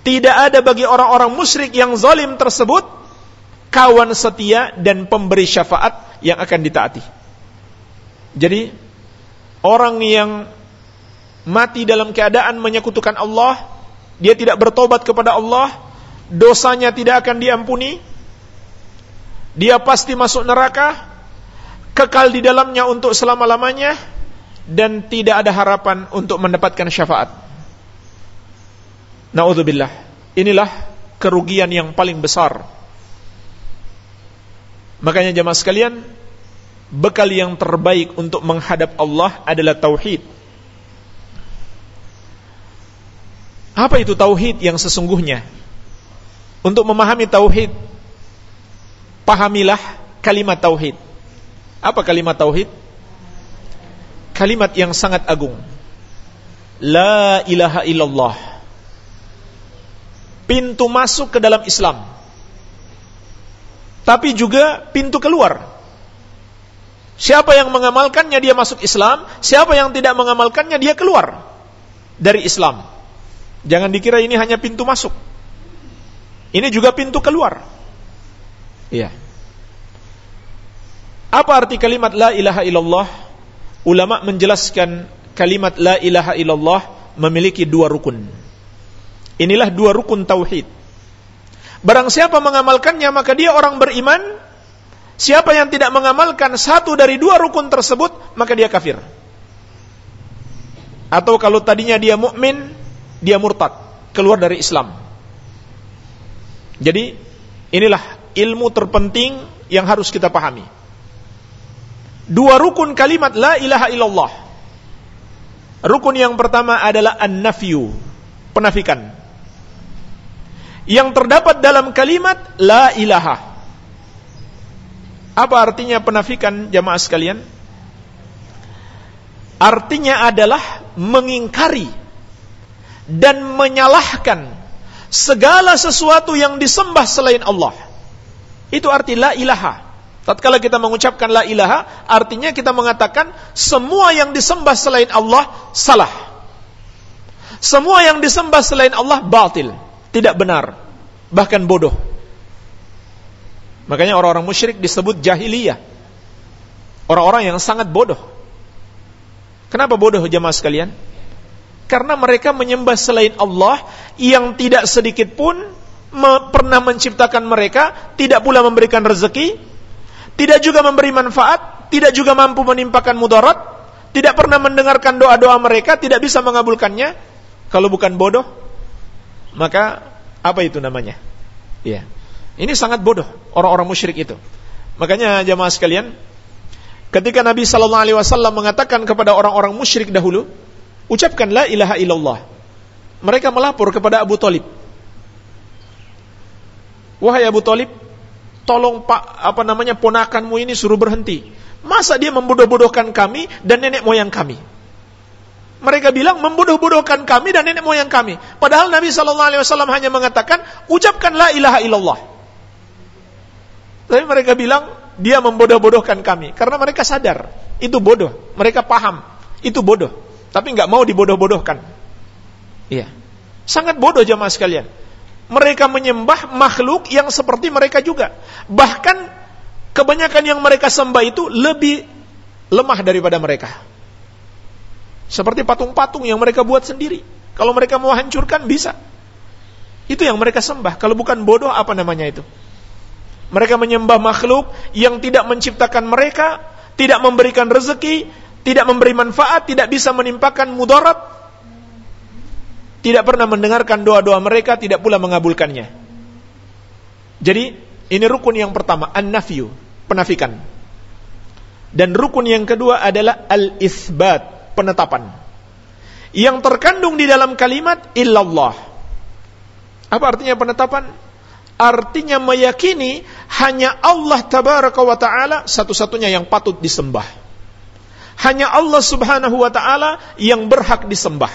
Speaker 1: Tidak ada bagi orang-orang musyrik yang zalim tersebut kawan setia dan pemberi syafaat yang akan ditaati. Jadi orang yang mati dalam keadaan menyekutukan Allah, dia tidak bertobat kepada Allah, dosanya tidak akan diampuni, dia pasti masuk neraka, kekal di dalamnya untuk selama-lamanya dan tidak ada harapan untuk mendapatkan syafaat. Nauzubillah. Inilah kerugian yang paling besar. Makanya jemaah sekalian, bekal yang terbaik untuk menghadap Allah adalah tauhid. Apa itu tauhid yang sesungguhnya? Untuk memahami tauhid, pahamilah kalimat tauhid. Apa kalimat tauhid? Kalimat yang sangat agung. La ilaha illallah. Pintu masuk ke dalam Islam. Tapi juga pintu keluar. Siapa yang mengamalkannya dia masuk Islam, siapa yang tidak mengamalkannya dia keluar dari Islam. Jangan dikira ini hanya pintu masuk. Ini juga pintu keluar. Iya. Apa arti kalimat la ilaha illallah? Ulama menjelaskan kalimat la ilaha illallah memiliki dua rukun. Inilah dua rukun tauhid. Barang siapa mengamalkannya maka dia orang beriman. Siapa yang tidak mengamalkan satu dari dua rukun tersebut maka dia kafir. Atau kalau tadinya dia mukmin, dia murtad, keluar dari Islam. Jadi inilah ilmu terpenting yang harus kita pahami. Dua rukun kalimat la ilaha illallah. Rukun yang pertama adalah an-nafyu, penafikan. Yang terdapat dalam kalimat la ilaha. Apa artinya penafikan jamaah sekalian? Artinya adalah mengingkari dan menyalahkan segala sesuatu yang disembah selain Allah. Itu arti la ilaha. Tatkala kita mengucapkan la ilaha, artinya kita mengatakan semua yang disembah selain Allah salah. Semua yang disembah selain Allah batil, tidak benar, bahkan bodoh. Makanya orang-orang musyrik disebut jahiliyah. Orang-orang yang sangat bodoh. Kenapa bodoh jemaah sekalian? Karena mereka menyembah selain Allah yang tidak sedikit pun pernah menciptakan mereka, tidak pula memberikan rezeki, tidak juga memberi manfaat, tidak juga mampu menimpakan mudarat, tidak pernah mendengarkan doa-doa mereka, tidak bisa mengabulkannya. Kalau bukan bodoh, maka apa itu namanya? Iya. Ini sangat bodoh orang-orang musyrik itu. Makanya jamaah sekalian, ketika Nabi Shallallahu Alaihi Wasallam mengatakan kepada orang-orang musyrik dahulu, ucapkan la ilaha illallah. Mereka melapor kepada Abu Talib. Wahai Abu Talib, tolong pak apa namanya ponakanmu ini suruh berhenti. Masa dia membodoh-bodohkan kami dan nenek moyang kami? Mereka bilang membodoh-bodohkan kami dan nenek moyang kami. Padahal Nabi Shallallahu Alaihi Wasallam hanya mengatakan ucapkan la ilaha illallah. Tapi mereka bilang dia membodoh-bodohkan kami karena mereka sadar itu bodoh. Mereka paham itu bodoh tapi nggak mau dibodoh-bodohkan. Iya. Sangat bodoh jamaah sekalian. Mereka menyembah makhluk yang seperti mereka juga. Bahkan kebanyakan yang mereka sembah itu lebih lemah daripada mereka. Seperti patung-patung yang mereka buat sendiri. Kalau mereka mau hancurkan bisa. Itu yang mereka sembah. Kalau bukan bodoh apa namanya itu? Mereka menyembah makhluk yang tidak menciptakan mereka, tidak memberikan rezeki, tidak memberi manfaat, tidak bisa menimpakan mudarat, tidak pernah mendengarkan doa-doa mereka, tidak pula mengabulkannya. Jadi, ini rukun yang pertama, an-nafyu, penafikan. Dan rukun yang kedua adalah al-isbat, penetapan. Yang terkandung di dalam kalimat illallah. Apa artinya penetapan? Artinya meyakini hanya Allah tabaraka wa taala satu-satunya yang patut disembah hanya Allah Subhanahu wa taala yang berhak disembah.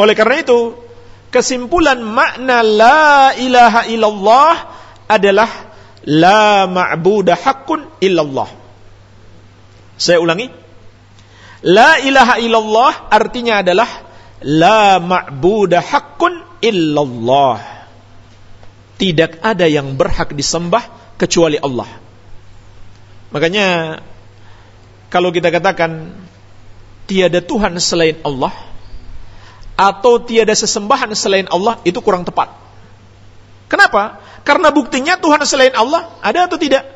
Speaker 1: Oleh karena itu, kesimpulan makna la ilaha illallah adalah la ma'budah haqqun illallah. Saya ulangi. La ilaha illallah artinya adalah la ma'budah haqqun illallah. Tidak ada yang berhak disembah kecuali Allah. Makanya kalau kita katakan tiada Tuhan selain Allah atau tiada sesembahan selain Allah itu kurang tepat. Kenapa? Karena buktinya Tuhan selain Allah ada atau tidak?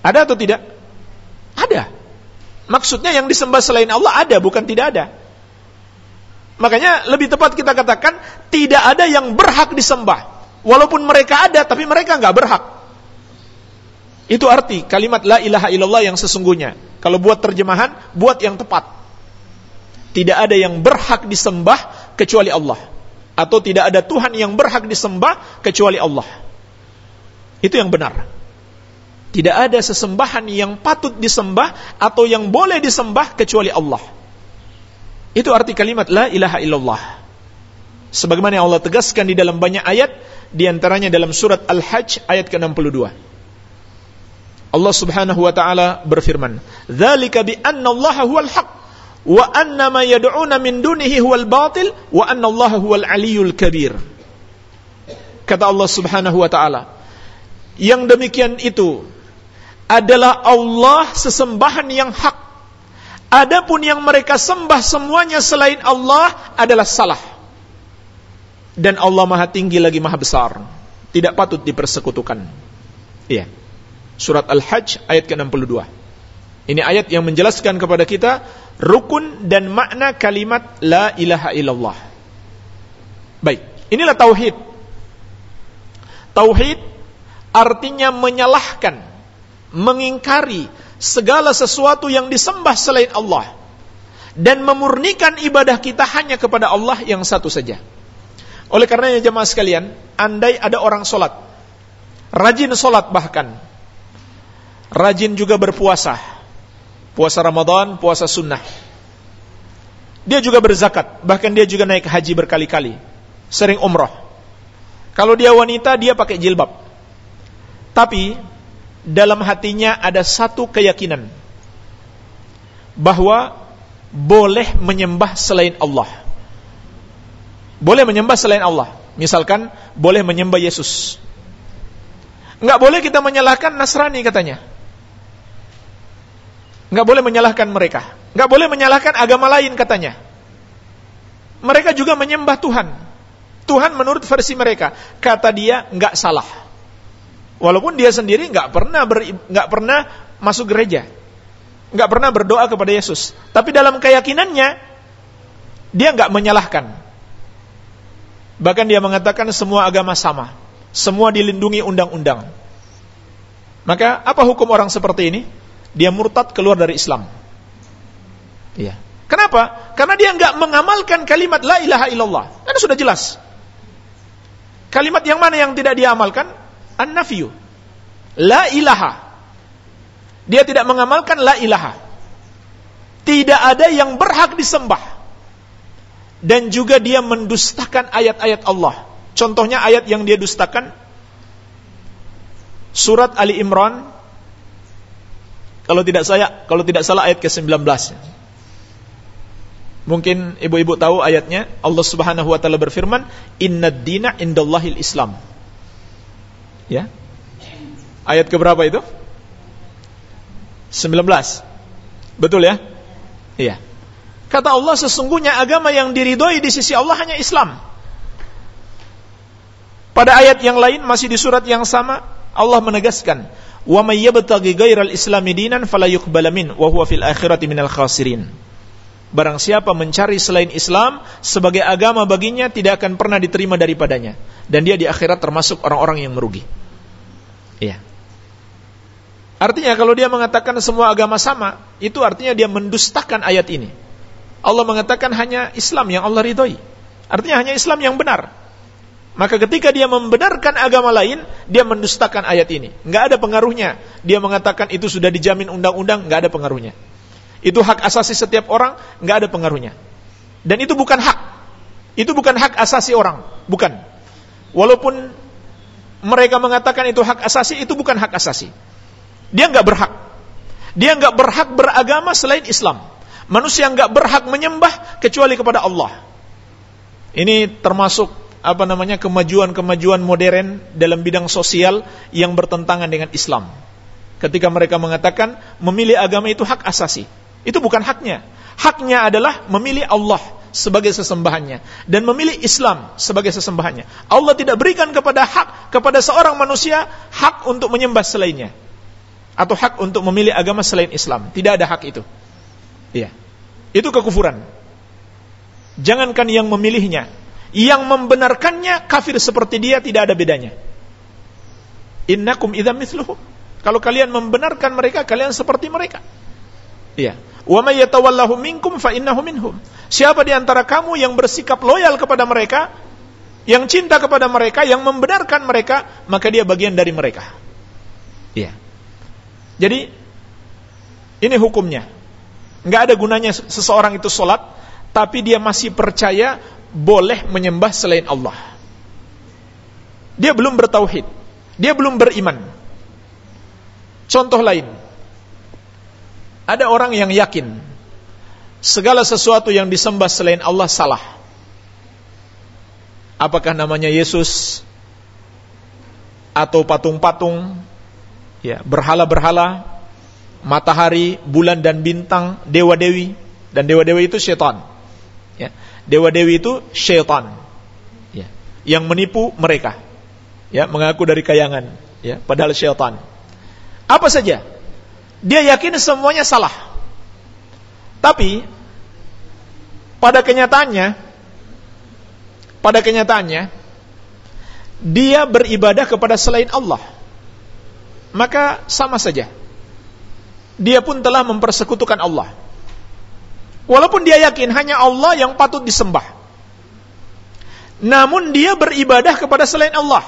Speaker 1: Ada atau tidak? Ada. Maksudnya yang disembah selain Allah ada, bukan tidak ada. Makanya lebih tepat kita katakan tidak ada yang berhak disembah. Walaupun mereka ada, tapi mereka nggak berhak. Itu arti kalimat la ilaha illallah yang sesungguhnya. Kalau buat terjemahan, buat yang tepat. Tidak ada yang berhak disembah kecuali Allah. Atau tidak ada Tuhan yang berhak disembah kecuali Allah. Itu yang benar. Tidak ada sesembahan yang patut disembah atau yang boleh disembah kecuali Allah. Itu arti kalimat la ilaha illallah. Sebagaimana Allah tegaskan di dalam banyak ayat, di antaranya dalam surat Al-Hajj ayat ke-62. Allah Subhanahu wa taala berfirman, "Dzalika bi anna Allah huwal haq wa anna ma yad'una min dunihi huwal batil wa anna Allah huwal aliyyul kabir." Kata Allah Subhanahu wa taala, yang demikian itu adalah Allah sesembahan yang hak Adapun yang mereka sembah semuanya selain Allah adalah salah. Dan Allah Maha Tinggi lagi Maha Besar. Tidak patut dipersekutukan. Iya. Surat Al-Hajj ayat ke-62. Ini ayat yang menjelaskan kepada kita rukun dan makna kalimat la ilaha illallah. Baik, inilah tauhid. Tauhid artinya menyalahkan, mengingkari segala sesuatu yang disembah selain Allah dan memurnikan ibadah kita hanya kepada Allah yang satu saja. Oleh karenanya jemaah sekalian, andai ada orang solat, rajin solat bahkan, rajin juga berpuasa, puasa Ramadan, puasa sunnah. Dia juga berzakat, bahkan dia juga naik haji berkali-kali, sering umroh. Kalau dia wanita, dia pakai jilbab. Tapi dalam hatinya ada satu keyakinan bahwa boleh menyembah selain Allah. Boleh menyembah selain Allah. Misalkan boleh menyembah Yesus. Enggak boleh kita menyalahkan Nasrani katanya. Enggak boleh menyalahkan mereka. Enggak boleh menyalahkan agama lain katanya. Mereka juga menyembah Tuhan. Tuhan menurut versi mereka. Kata dia enggak salah. Walaupun dia sendiri nggak pernah nggak pernah masuk gereja, nggak pernah berdoa kepada Yesus. Tapi dalam keyakinannya dia nggak menyalahkan. Bahkan dia mengatakan semua agama sama, semua dilindungi undang-undang. Maka apa hukum orang seperti ini? Dia murtad keluar dari Islam. Iya. Kenapa? Karena dia nggak mengamalkan kalimat la ilaha illallah. Karena sudah jelas. Kalimat yang mana yang tidak diamalkan? An-nafiyu. La ilaha. Dia tidak mengamalkan la ilaha. Tidak ada yang berhak disembah. Dan juga dia mendustakan ayat-ayat Allah. Contohnya ayat yang dia dustakan surat Ali Imran kalau tidak saya kalau tidak salah ayat ke-19. Mungkin ibu-ibu tahu ayatnya Allah Subhanahu wa taala berfirman, "Innad dina indallahil Islam." Ya. Ayat keberapa itu? 19. Betul ya? Iya. Kata Allah sesungguhnya agama yang diridhoi di sisi Allah hanya Islam. Pada ayat yang lain masih di surat yang sama Allah menegaskan, "Wa may yabtaghi ghairal fala yuqbala min wa fil akhirati khasirin." Barang siapa mencari selain Islam sebagai agama baginya tidak akan pernah diterima daripadanya dan dia di akhirat termasuk orang-orang yang merugi. Iya. Artinya kalau dia mengatakan semua agama sama, itu artinya dia mendustakan ayat ini. Allah mengatakan hanya Islam yang Allah ridhoi. Artinya hanya Islam yang benar. Maka ketika dia membenarkan agama lain, dia mendustakan ayat ini. Enggak ada pengaruhnya. Dia mengatakan itu sudah dijamin undang-undang, enggak ada pengaruhnya. Itu hak asasi setiap orang, nggak ada pengaruhnya. Dan itu bukan hak. Itu bukan hak asasi orang, bukan. Walaupun mereka mengatakan itu hak asasi, itu bukan hak asasi. Dia nggak berhak. Dia nggak berhak beragama selain Islam. Manusia nggak berhak menyembah kecuali kepada Allah. Ini termasuk apa namanya kemajuan-kemajuan modern dalam bidang sosial yang bertentangan dengan Islam. Ketika mereka mengatakan memilih agama itu hak asasi. Itu bukan haknya. Haknya adalah memilih Allah sebagai sesembahannya dan memilih Islam sebagai sesembahannya. Allah tidak berikan kepada hak kepada seorang manusia hak untuk menyembah selainnya. atau hak untuk memilih agama selain Islam. Tidak ada hak itu. Iya. Itu kekufuran. Jangankan yang memilihnya, yang membenarkannya kafir seperti dia tidak ada bedanya. Innakum idzam mithluhum. Kalau kalian membenarkan mereka, kalian seperti mereka. Iya. Wa may yatawallahu minkum fa innahu minhum. Siapa di antara kamu yang bersikap loyal kepada mereka, yang cinta kepada mereka, yang membenarkan mereka, maka dia bagian dari mereka. Iya. Jadi ini hukumnya. Nggak ada gunanya seseorang itu sholat, tapi dia masih percaya boleh menyembah selain Allah. Dia belum bertauhid, dia belum beriman. Contoh lain, ada orang yang yakin segala sesuatu yang disembah selain Allah salah. Apakah namanya Yesus atau patung-patung ya, berhala-berhala, matahari, bulan dan bintang, dewa-dewi dan dewa-dewi itu syaitan. Ya. Dewa-dewi itu syaitan. Ya. Yang menipu mereka. Ya, mengaku dari kayangan, ya, padahal syaitan. Apa saja? Dia yakin semuanya salah. Tapi pada kenyataannya pada kenyataannya dia beribadah kepada selain Allah maka sama saja. Dia pun telah mempersekutukan Allah. Walaupun dia yakin hanya Allah yang patut disembah. Namun dia beribadah kepada selain Allah.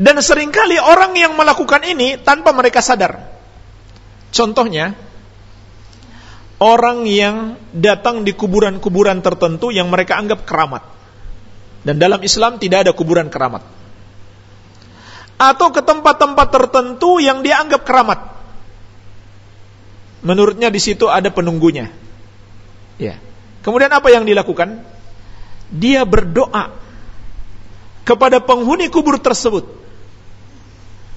Speaker 1: Dan sering kali orang yang melakukan ini tanpa mereka sadar. Contohnya, orang yang datang di kuburan-kuburan tertentu yang mereka anggap keramat. Dan dalam Islam tidak ada kuburan keramat atau ke tempat-tempat tertentu yang dia anggap keramat. Menurutnya di situ ada penunggunya. Ya. Kemudian apa yang dilakukan? Dia berdoa kepada penghuni kubur tersebut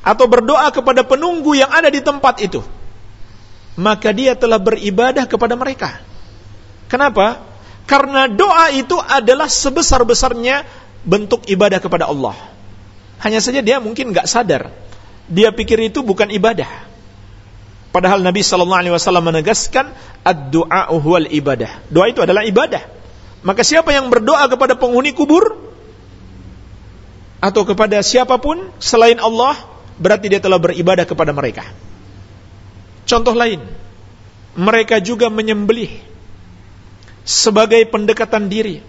Speaker 1: atau berdoa kepada penunggu yang ada di tempat itu. Maka dia telah beribadah kepada mereka. Kenapa? Karena doa itu adalah sebesar-besarnya bentuk ibadah kepada Allah. Hanya saja dia mungkin nggak sadar. Dia pikir itu bukan ibadah. Padahal Nabi Shallallahu Alaihi Wasallam menegaskan ad-du'a huwal ibadah. Doa itu adalah ibadah. Maka siapa yang berdoa kepada penghuni kubur atau kepada siapa pun selain Allah, berarti dia telah beribadah kepada mereka. Contoh lain, mereka juga menyembelih sebagai pendekatan diri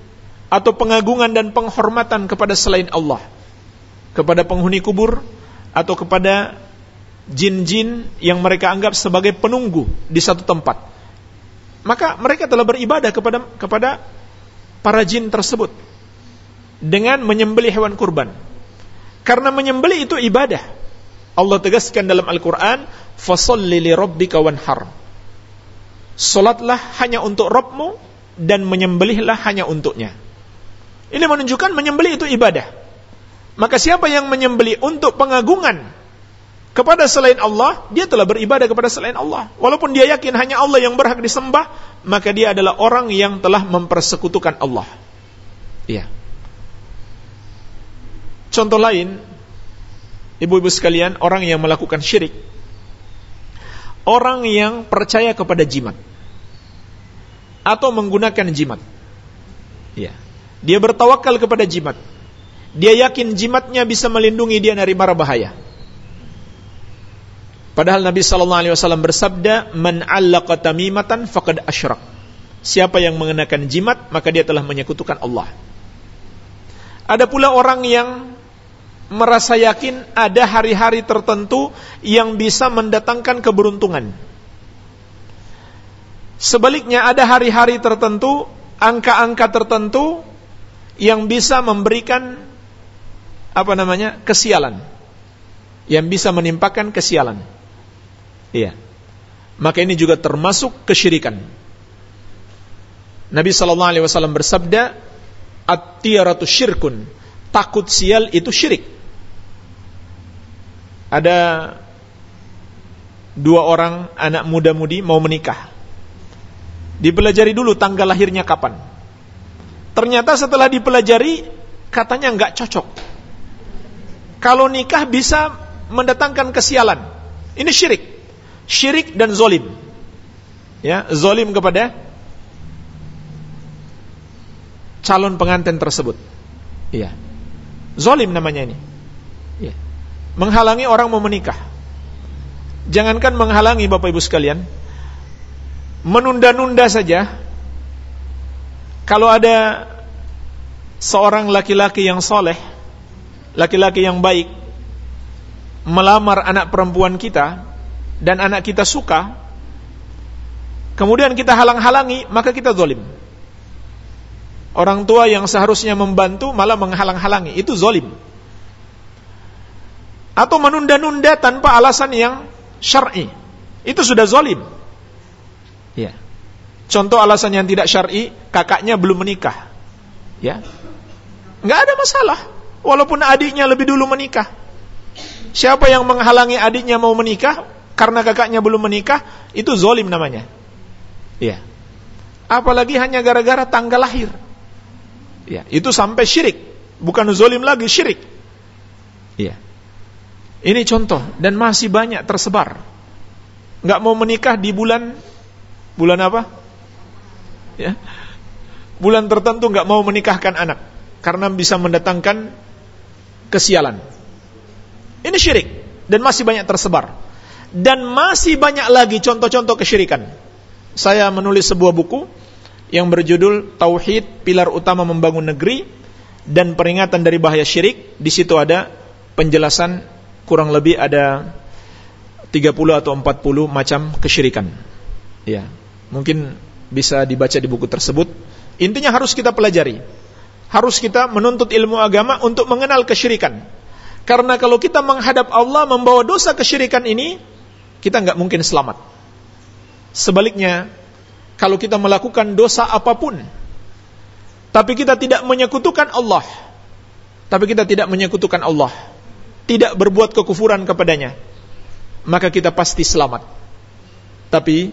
Speaker 1: atau pengagungan dan penghormatan kepada selain Allah kepada penghuni kubur atau kepada jin-jin yang mereka anggap sebagai penunggu di satu tempat. Maka mereka telah beribadah kepada kepada para jin tersebut dengan menyembelih hewan kurban. Karena menyembelih itu ibadah. Allah tegaskan dalam Al-Qur'an, "Fasholli li wanhar." Salatlah hanya untuk Rabbmu dan menyembelihlah hanya untuknya. Ini menunjukkan menyembelih itu ibadah. Maka siapa yang menyembeli untuk pengagungan kepada selain Allah, dia telah beribadah kepada selain Allah. Walaupun dia yakin hanya Allah yang berhak disembah, maka dia adalah orang yang telah mempersekutukan Allah. Iya. Contoh lain, ibu-ibu sekalian, orang yang melakukan syirik. Orang yang percaya kepada jimat. Atau menggunakan jimat. Iya. Dia bertawakal kepada jimat dia yakin jimatnya bisa melindungi dia dari mara bahaya. Padahal Nabi sallallahu alaihi wasallam bersabda, "Man 'allaqa tamimatan faqad asyrak." Siapa yang mengenakan jimat, maka dia telah menyekutukan Allah. Ada pula orang yang merasa yakin ada hari-hari tertentu yang bisa mendatangkan keberuntungan. Sebaliknya ada hari-hari tertentu, angka-angka tertentu yang bisa memberikan apa namanya kesialan yang bisa menimpakan kesialan. Iya. Maka ini juga termasuk kesyirikan. Nabi sallallahu alaihi wasallam bersabda, "At-tiyaratu syirkun." Takut sial itu syirik. Ada dua orang anak muda-mudi mau menikah. Dipelajari dulu tanggal lahirnya kapan. Ternyata setelah dipelajari katanya nggak cocok kalau nikah bisa mendatangkan kesialan. Ini syirik. Syirik dan zolim. Ya, zolim kepada calon pengantin tersebut. Iya. Zolim namanya ini. Iya. Menghalangi orang mau menikah. Jangankan menghalangi Bapak Ibu sekalian, menunda-nunda saja. Kalau ada seorang laki-laki yang soleh, laki-laki yang baik, melamar anak perempuan kita, dan anak kita suka, kemudian kita halang-halangi, maka kita zolim. Orang tua yang seharusnya membantu malah menghalang-halangi, itu zolim. Atau menunda-nunda tanpa alasan yang syar'i, itu sudah zolim. Ya. Contoh alasan yang tidak syar'i, kakaknya belum menikah. Ya. Enggak ada masalah, walaupun adiknya lebih dulu menikah. Siapa yang menghalangi adiknya mau menikah karena kakaknya belum menikah, itu zolim namanya. Ya. Apalagi hanya gara-gara tanggal lahir. Ya, itu sampai syirik, bukan zolim lagi syirik. Ya. Ini contoh dan masih banyak tersebar. Enggak mau menikah di bulan bulan apa? Ya. Bulan tertentu enggak mau menikahkan anak karena bisa mendatangkan kesialan. Ini syirik dan masih banyak tersebar. Dan masih banyak lagi contoh-contoh kesyirikan. Saya menulis sebuah buku yang berjudul Tauhid Pilar Utama Membangun Negeri dan peringatan dari bahaya syirik. Di situ ada penjelasan kurang lebih ada 30 atau 40 macam kesyirikan. Ya, mungkin bisa dibaca di buku tersebut. Intinya harus kita pelajari. Harus kita menuntut ilmu agama untuk mengenal kesyirikan. Karena kalau kita menghadap Allah membawa dosa kesyirikan ini, kita nggak mungkin selamat. Sebaliknya, kalau kita melakukan dosa apa pun tapi kita tidak menyekutukan Allah tapi kita tidak menyekutukan Allah tidak berbuat kekufuran kepadanya maka kita pasti selamat. Tapi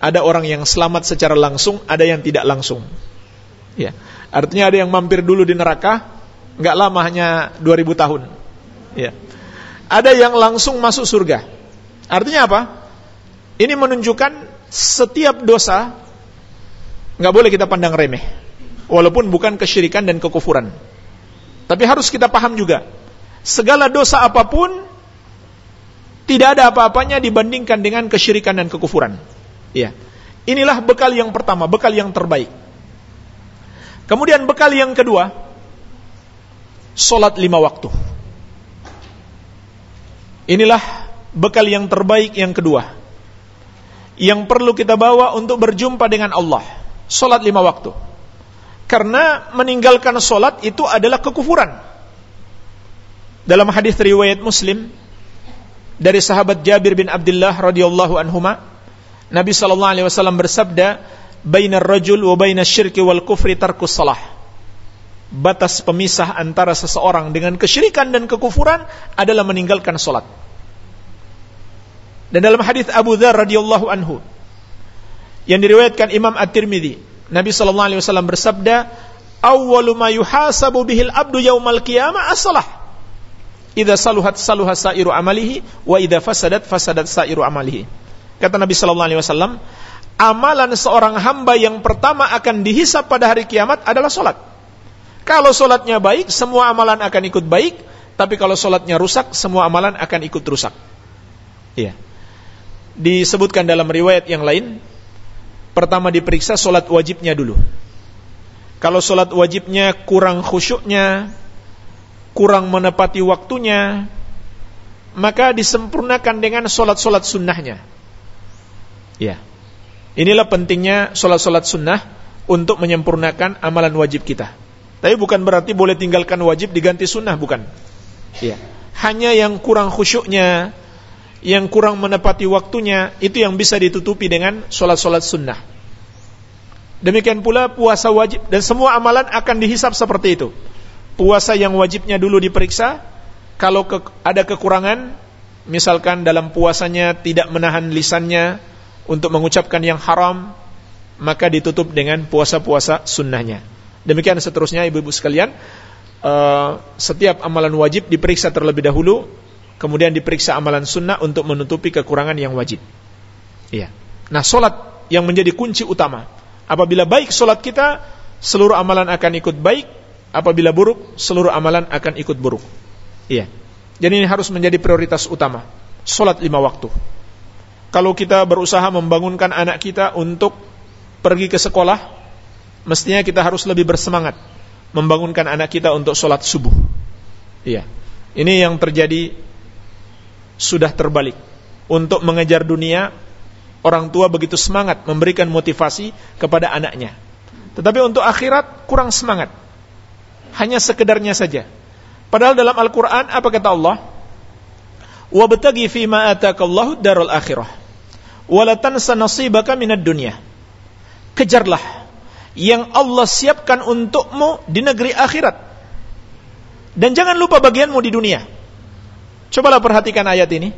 Speaker 1: ada orang yang selamat secara langsung ada yang tidak langsung. Ya artinya ada yang mampir dulu di neraka nggak lama hanya 2000 tahun. Ya ada yang langsung masuk surga artinya apa ini menunjukkan setiap dosa nggak boleh kita pandang remeh, walaupun bukan kesyirikan dan kekufuran. Tapi harus kita paham juga, segala dosa apa pun tidak ada apa-apanya dibandingkan dengan kesyirikan dan kekufuran. Ya. Inilah bekal yang pertama, bekal yang terbaik. Kemudian bekal yang kedua, solat lima waktu. Inilah bekal yang terbaik yang kedua yang perlu kita bawa untuk berjumpa dengan Allah. Solat lima waktu. Karena meninggalkan solat itu adalah kekufuran. Dalam hadis riwayat Muslim dari sahabat Jabir bin Abdullah radhiyallahu anhuma, Nabi sallallahu alaihi wasallam bersabda, "Bainar rajul wa bainas syirki wal kufri tarkus salah." Batas pemisah antara seseorang dengan kesyirikan dan kekufuran adalah meninggalkan solat. Dan dalam hadis Abu Dzar radhiyallahu anhu yang diriwayatkan Imam At-Tirmidzi, Nabi sallallahu alaihi wasallam bersabda, "Awwalu ma yuhasabu bihil abdu yaumal qiyamah as-salah." Idza saluhat saluha sairu amalihi wa idza fasadat fasadat sairu amalihi. Kata Nabi sallallahu alaihi wasallam, amalan seorang hamba yang pertama akan dihisap pada hari kiamat adalah solat. Kalau solatnya baik, semua amalan akan ikut baik. Tapi kalau solatnya rusak, semua amalan akan ikut rusak. Iya disebutkan dalam riwayat yang lain pertama diperiksa solat wajibnya dulu. Kalau solat wajibnya kurang khusyuknya kurang menepati waktunya maka disempurnakan dengan solat-solat sunnahnya. Ya. Inilah pentingnya solat-solat sunnah untuk menyempurnakan amalan wajib kita. Tapi bukan berarti boleh tinggalkan wajib diganti sunnah bukan. Ya. Hanya yang kurang khusyuknya yang kurang menepati waktunya itu yang bisa ditutupi dengan solat-solat sunnah. Demikian pula puasa wajib dan semua amalan akan dihisap seperti itu. Puasa yang wajibnya dulu diperiksa, kalau ke, ada kekurangan, misalkan dalam puasanya tidak menahan lisannya untuk mengucapkan yang haram, maka ditutup dengan puasa-puasa sunnahnya. Demikian seterusnya ibu-ibu sekalian, uh, setiap amalan wajib diperiksa terlebih dahulu kemudian diperiksa amalan sunnah untuk menutupi kekurangan yang wajib. Iya. Nah, solat yang menjadi kunci utama. Apabila baik solat kita, seluruh amalan akan ikut baik. Apabila buruk, seluruh amalan akan ikut buruk. Iya. Jadi ini harus menjadi prioritas utama. Solat lima waktu. Kalau kita berusaha membangunkan anak kita untuk pergi ke sekolah, mestinya kita harus lebih bersemangat membangunkan anak kita untuk sholat subuh. Iya. Ini yang terjadi sudah terbalik. Untuk mengejar dunia, orang tua begitu semangat memberikan motivasi kepada anaknya. Tetapi untuk akhirat kurang semangat. Hanya sekedarnya saja. Padahal dalam Al-Quran apa kata Allah? وَبَتَغِي فِي مَا آتَاكَ اللَّهُ الدَّارُ الْآخِرَةِ وَلَا تَنْسَ نَصِيبَكَ مِنَ الدُّنْيَا Kejarlah yang Allah siapkan untukmu di negeri akhirat. Dan jangan lupa bagianmu di dunia. Cobalah perhatikan ayat ini.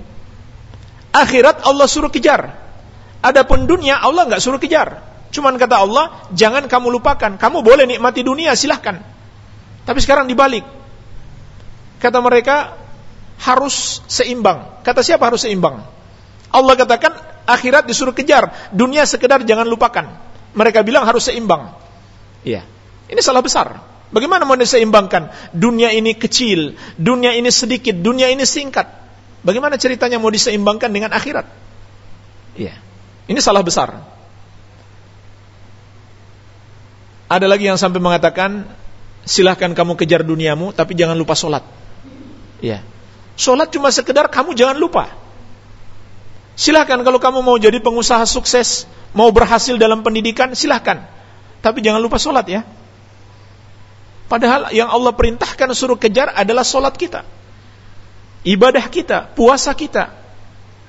Speaker 1: Akhirat Allah suruh kejar. Adapun dunia Allah nggak suruh kejar. Cuman kata Allah, jangan kamu lupakan. Kamu boleh nikmati dunia, silahkan. Tapi sekarang dibalik. Kata mereka, harus seimbang. Kata siapa harus seimbang? Allah katakan, akhirat disuruh kejar. Dunia sekedar jangan lupakan mereka bilang harus seimbang. Iya. Ini salah besar. Bagaimana mau diseimbangkan? Dunia ini kecil, dunia ini sedikit, dunia ini singkat. Bagaimana ceritanya mau diseimbangkan dengan akhirat? Iya. Ini salah besar. Ada lagi yang sampai mengatakan, silahkan kamu kejar duniamu, tapi jangan lupa sholat. Iya. Sholat cuma sekedar kamu jangan lupa. Silahkan kalau kamu mau jadi pengusaha sukses, Mau berhasil dalam pendidikan, silahkan. Tapi jangan lupa sholat ya. Padahal yang Allah perintahkan suruh kejar adalah sholat kita. Ibadah kita, puasa kita,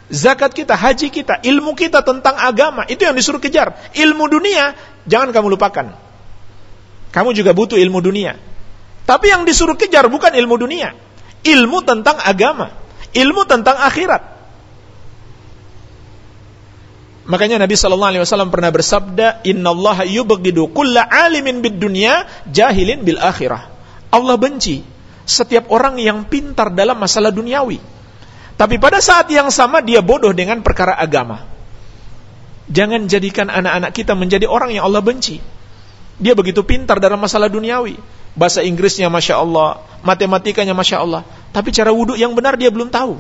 Speaker 1: zakat kita, haji kita, ilmu kita tentang agama, itu yang disuruh kejar. Ilmu dunia, jangan kamu lupakan. Kamu juga butuh ilmu dunia. Tapi yang disuruh kejar bukan ilmu dunia. Ilmu tentang agama. Ilmu tentang akhirat. Makanya Nabi Shallallahu Alaihi Wasallam pernah bersabda, Inna Allah yubgidu kulla alimin bid dunya jahilin bil akhirah. Allah benci setiap orang yang pintar dalam masalah duniawi. Tapi pada saat yang sama dia bodoh dengan perkara agama. Jangan jadikan anak-anak kita menjadi orang yang Allah benci. Dia begitu pintar dalam masalah duniawi. Bahasa Inggrisnya Masya Allah, matematikanya Masya Allah. Tapi cara wudhu yang benar dia belum tahu.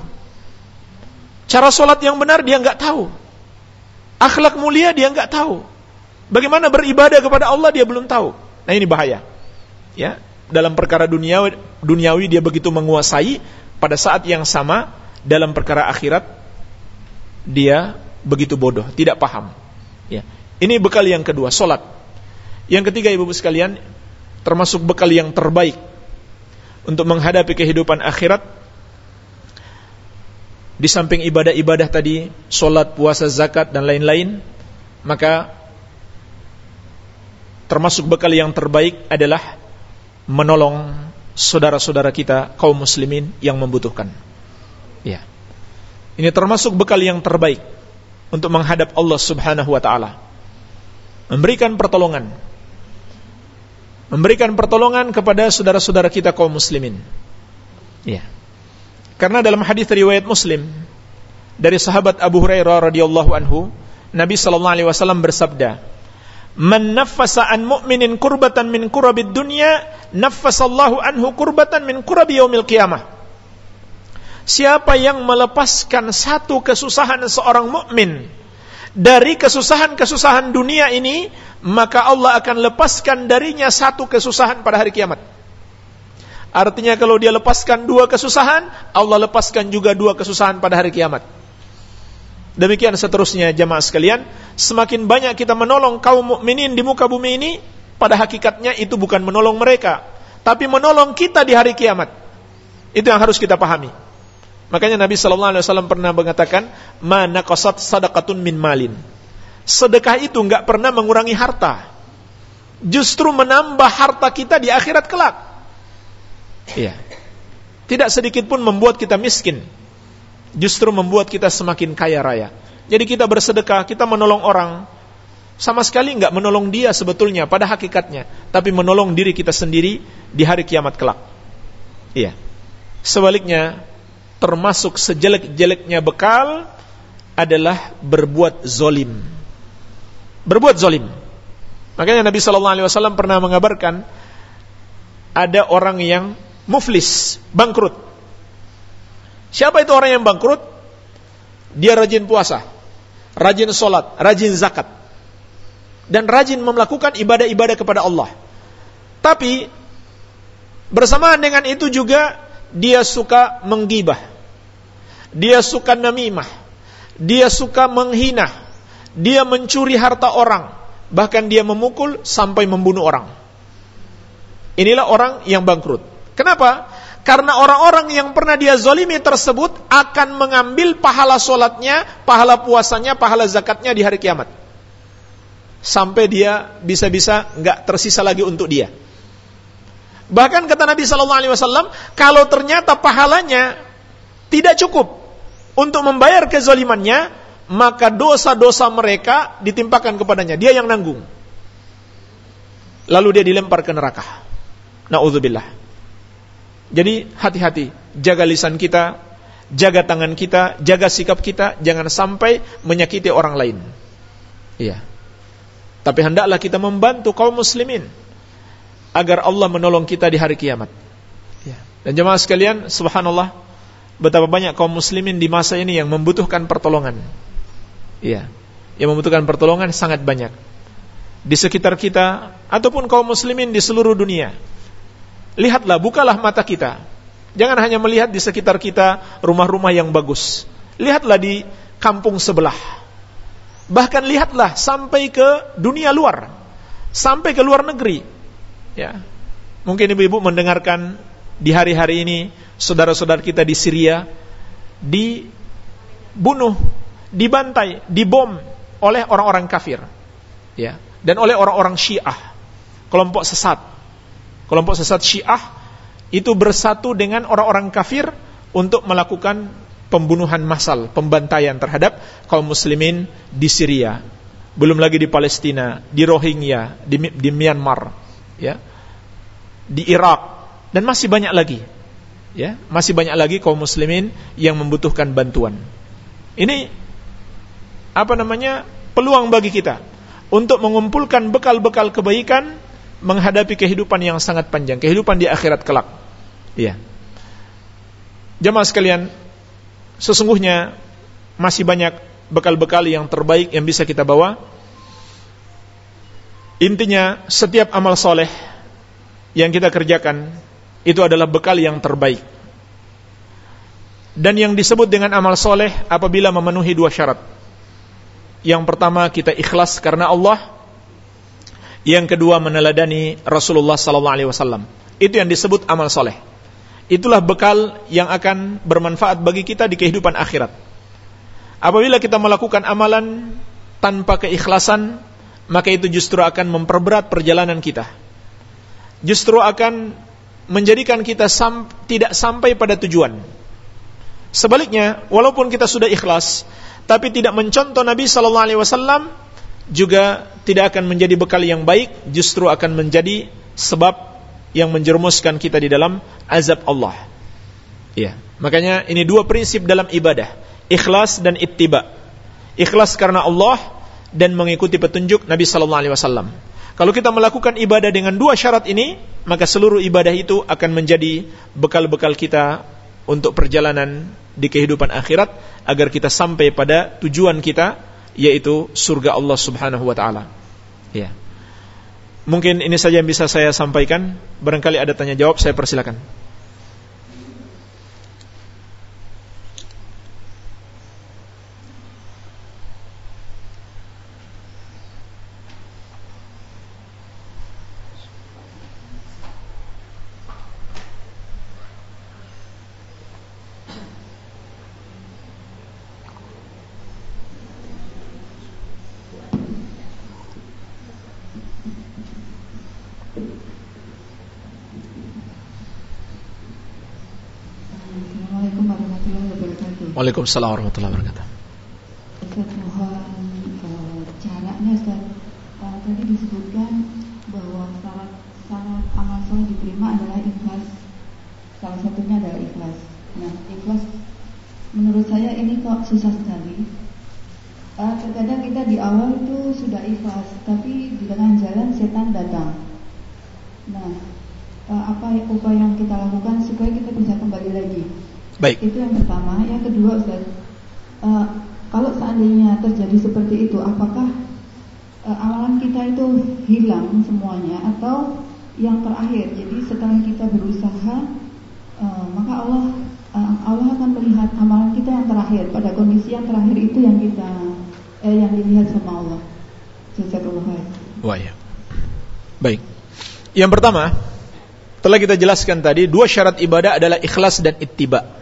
Speaker 1: Cara sholat yang benar dia nggak tahu Akhlak mulia dia nggak tahu. Bagaimana beribadah kepada Allah dia belum tahu. Nah ini bahaya. Ya, dalam perkara duniawi, duniawi dia begitu menguasai pada saat yang sama dalam perkara akhirat dia begitu bodoh, tidak paham. Ya. Ini bekal yang kedua, solat. Yang ketiga ibu-ibu sekalian, termasuk bekal yang terbaik untuk menghadapi kehidupan akhirat di samping ibadah-ibadah tadi, solat, puasa, zakat dan lain-lain, maka termasuk bekal yang terbaik adalah menolong saudara-saudara kita kaum muslimin yang membutuhkan. Ya. Ini termasuk bekal yang terbaik untuk menghadap Allah Subhanahu wa taala. Memberikan pertolongan. Memberikan pertolongan kepada saudara-saudara kita kaum muslimin. Ya. Karena dalam hadis riwayat Muslim dari sahabat Abu Hurairah radhiyallahu anhu, Nabi sallallahu alaihi wasallam bersabda, "Man naffasa an mu'minin kurbatan min kurabid dunya, naffasallahu anhu kurbatan min kurabi yaumil qiyamah." Siapa yang melepaskan satu kesusahan seorang mukmin dari kesusahan-kesusahan dunia ini, maka Allah akan lepaskan darinya satu kesusahan pada hari kiamat. Artinya kalau dia lepaskan dua kesusahan, Allah lepaskan juga dua kesusahan pada hari kiamat. Demikian seterusnya jamaah sekalian, semakin banyak kita menolong kaum mukminin di muka bumi ini, pada hakikatnya itu bukan menolong mereka, tapi menolong kita di hari kiamat. Itu yang harus kita pahami. Makanya Nabi sallallahu alaihi wasallam pernah mengatakan, "Mana qasat sadaqatun min malin." Sedekah itu enggak pernah mengurangi harta. Justru menambah harta kita di akhirat kelak. Iya. Tidak sedikit pun membuat kita miskin. Justru membuat kita semakin kaya raya. Jadi kita bersedekah, kita menolong orang. Sama sekali nggak menolong dia sebetulnya pada hakikatnya. Tapi menolong diri kita sendiri di hari kiamat kelak. Iya. Sebaliknya, termasuk sejelek-jeleknya bekal adalah berbuat zolim. Berbuat zolim. Makanya Nabi Shallallahu Wasallam pernah mengabarkan ada orang yang muflis, bangkrut. Siapa itu orang yang bangkrut? Dia rajin puasa, rajin sholat, rajin zakat, dan rajin melakukan ibadah-ibadah kepada Allah. Tapi bersamaan dengan itu juga dia suka menggibah, dia suka namimah, dia suka menghina, dia mencuri harta orang, bahkan dia memukul sampai membunuh orang. Inilah orang yang bangkrut. Kenapa? Karena orang-orang yang pernah dia zolimi tersebut akan mengambil pahala solatnya, pahala puasanya, pahala zakatnya di hari kiamat. Sampai dia bisa-bisa nggak tersisa lagi untuk dia. Bahkan kata Nabi Shallallahu Alaihi Wasallam, kalau ternyata pahalanya tidak cukup untuk membayar kezolimannya, maka dosa-dosa mereka ditimpakan kepadanya. Dia yang nanggung. Lalu dia dilempar ke neraka. Nauzubillah. Jadi hati-hati, jaga lisan kita, jaga tangan kita, jaga sikap kita, jangan sampai menyakiti orang lain. Iya. Tapi hendaklah kita membantu kaum muslimin agar Allah menolong kita di hari kiamat. Ya. Dan jemaah sekalian, subhanallah, betapa banyak kaum muslimin di masa ini yang membutuhkan pertolongan. Iya. Yang membutuhkan pertolongan sangat banyak. Di sekitar kita ataupun kaum muslimin di seluruh dunia. Lihatlah, bukalah mata kita. Jangan hanya melihat di sekitar kita rumah-rumah yang bagus. Lihatlah di kampung sebelah. Bahkan lihatlah sampai ke dunia luar. Sampai ke luar negeri. Ya. Mungkin ibu-ibu mendengarkan di hari-hari ini saudara-saudara kita di Syria dibunuh dibantai, dibom oleh orang-orang kafir. Ya, dan oleh orang-orang Syiah, kelompok sesat. Kelompok sesat Syiah itu bersatu dengan orang-orang kafir untuk melakukan pembunuhan massal, pembantaian terhadap kaum muslimin di Syria. Belum lagi di Palestina, di Rohingya, di, di Myanmar, ya. Di Irak dan masih banyak lagi. Ya, masih banyak lagi kaum muslimin yang membutuhkan bantuan. Ini apa namanya peluang bagi kita untuk mengumpulkan bekal-bekal kebaikan menghadapi kehidupan yang sangat panjang, kehidupan di akhirat kelak. Iya. Jemaah sekalian, sesungguhnya masih banyak bekal-bekal yang terbaik yang bisa kita bawa. Intinya, setiap amal soleh yang kita kerjakan itu adalah bekal yang terbaik. Dan yang disebut dengan amal soleh apabila memenuhi dua syarat. Yang pertama kita ikhlas karena Allah. Yang kedua meneladani Rasulullah sallallahu alaihi wasallam. Itu yang disebut amal soleh. Itulah bekal yang akan bermanfaat bagi kita di kehidupan akhirat. Apabila kita melakukan amalan tanpa keikhlasan, maka itu justru akan memperberat perjalanan kita. Justru akan menjadikan kita sam tidak sampai pada tujuan. Sebaliknya, walaupun kita sudah ikhlas, tapi tidak mencontoh Nabi sallallahu alaihi wasallam juga tidak akan menjadi bekal yang baik, justru akan menjadi sebab yang menjerumuskan kita di dalam azab Allah. Ya, makanya ini dua prinsip dalam ibadah, ikhlas dan ittiba. Ikhlas karena Allah dan mengikuti petunjuk Nabi sallallahu alaihi wasallam. Kalau kita melakukan ibadah dengan dua syarat ini, maka seluruh ibadah itu akan menjadi bekal-bekal kita untuk perjalanan di kehidupan akhirat agar kita sampai pada tujuan kita yaitu surga Allah Subhanahu wa taala. Ya. Mungkin ini saja yang bisa saya sampaikan. Barangkali ada tanya jawab, saya persilakan. Waalaikumsalam warahmatullahi wabarakatuh.
Speaker 2: Ustaz mohon uh, caranya Ustaz. Tadi disebutkan bahwa syarat syarat amal soleh diterima adalah ikhlas. Salah satunya adalah ikhlas. Nah, ikhlas menurut saya ini kok susah sekali. Uh, terkadang kita di awal itu sudah ikhlas, tapi di tengah jalan setan datang. Nah, uh, apa upaya yang kita lakukan supaya kita bisa kembali lagi?
Speaker 1: Baik.
Speaker 2: Itu yang pertama. Yang kedua, Ustaz, uh, kalau seandainya terjadi seperti itu, apakah uh, amalan kita itu hilang semuanya atau yang terakhir? Jadi setelah kita berusaha, uh, maka Allah uh, Allah akan melihat amalan kita yang terakhir pada kondisi yang terakhir itu yang kita eh, yang dilihat sama Allah. Jazakallah khair.
Speaker 1: Wah ya. Baik. Yang pertama, telah kita jelaskan tadi dua syarat ibadah adalah ikhlas dan ittiba.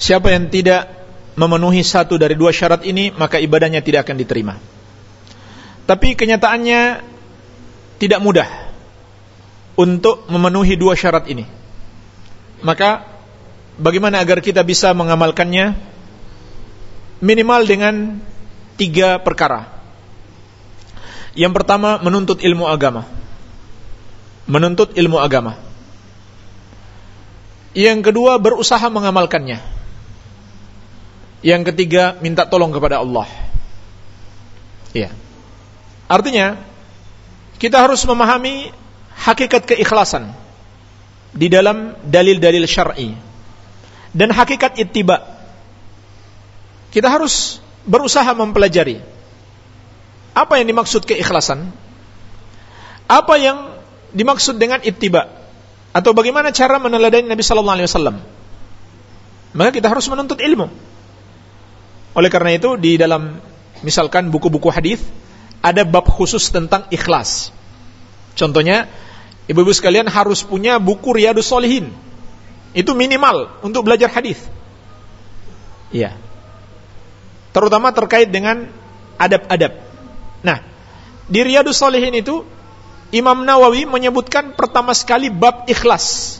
Speaker 1: Siapa yang tidak memenuhi satu dari dua syarat ini, maka ibadahnya tidak akan diterima. Tapi kenyataannya tidak mudah untuk memenuhi dua syarat ini. Maka bagaimana agar kita bisa mengamalkannya minimal dengan tiga perkara. Yang pertama menuntut ilmu agama. Menuntut ilmu agama. Yang kedua berusaha mengamalkannya. Yang ketiga minta tolong kepada Allah. Ya. Artinya kita harus memahami hakikat keikhlasan di dalam dalil-dalil syar'i dan hakikat ittiba. Kita harus berusaha mempelajari apa yang dimaksud keikhlasan, apa yang dimaksud dengan ittiba, atau bagaimana cara meneladani Nabi Sallallahu Alaihi Wasallam. Maka kita harus menuntut ilmu. Oleh karena itu di dalam misalkan buku-buku hadis ada bab khusus tentang ikhlas. Contohnya, ibu-ibu sekalian harus punya buku Riyadus Solihin itu minimal untuk belajar hadis. Iya. Terutama terkait dengan adab-adab. Nah, di Riyadus Salihin itu Imam Nawawi menyebutkan pertama sekali bab ikhlas.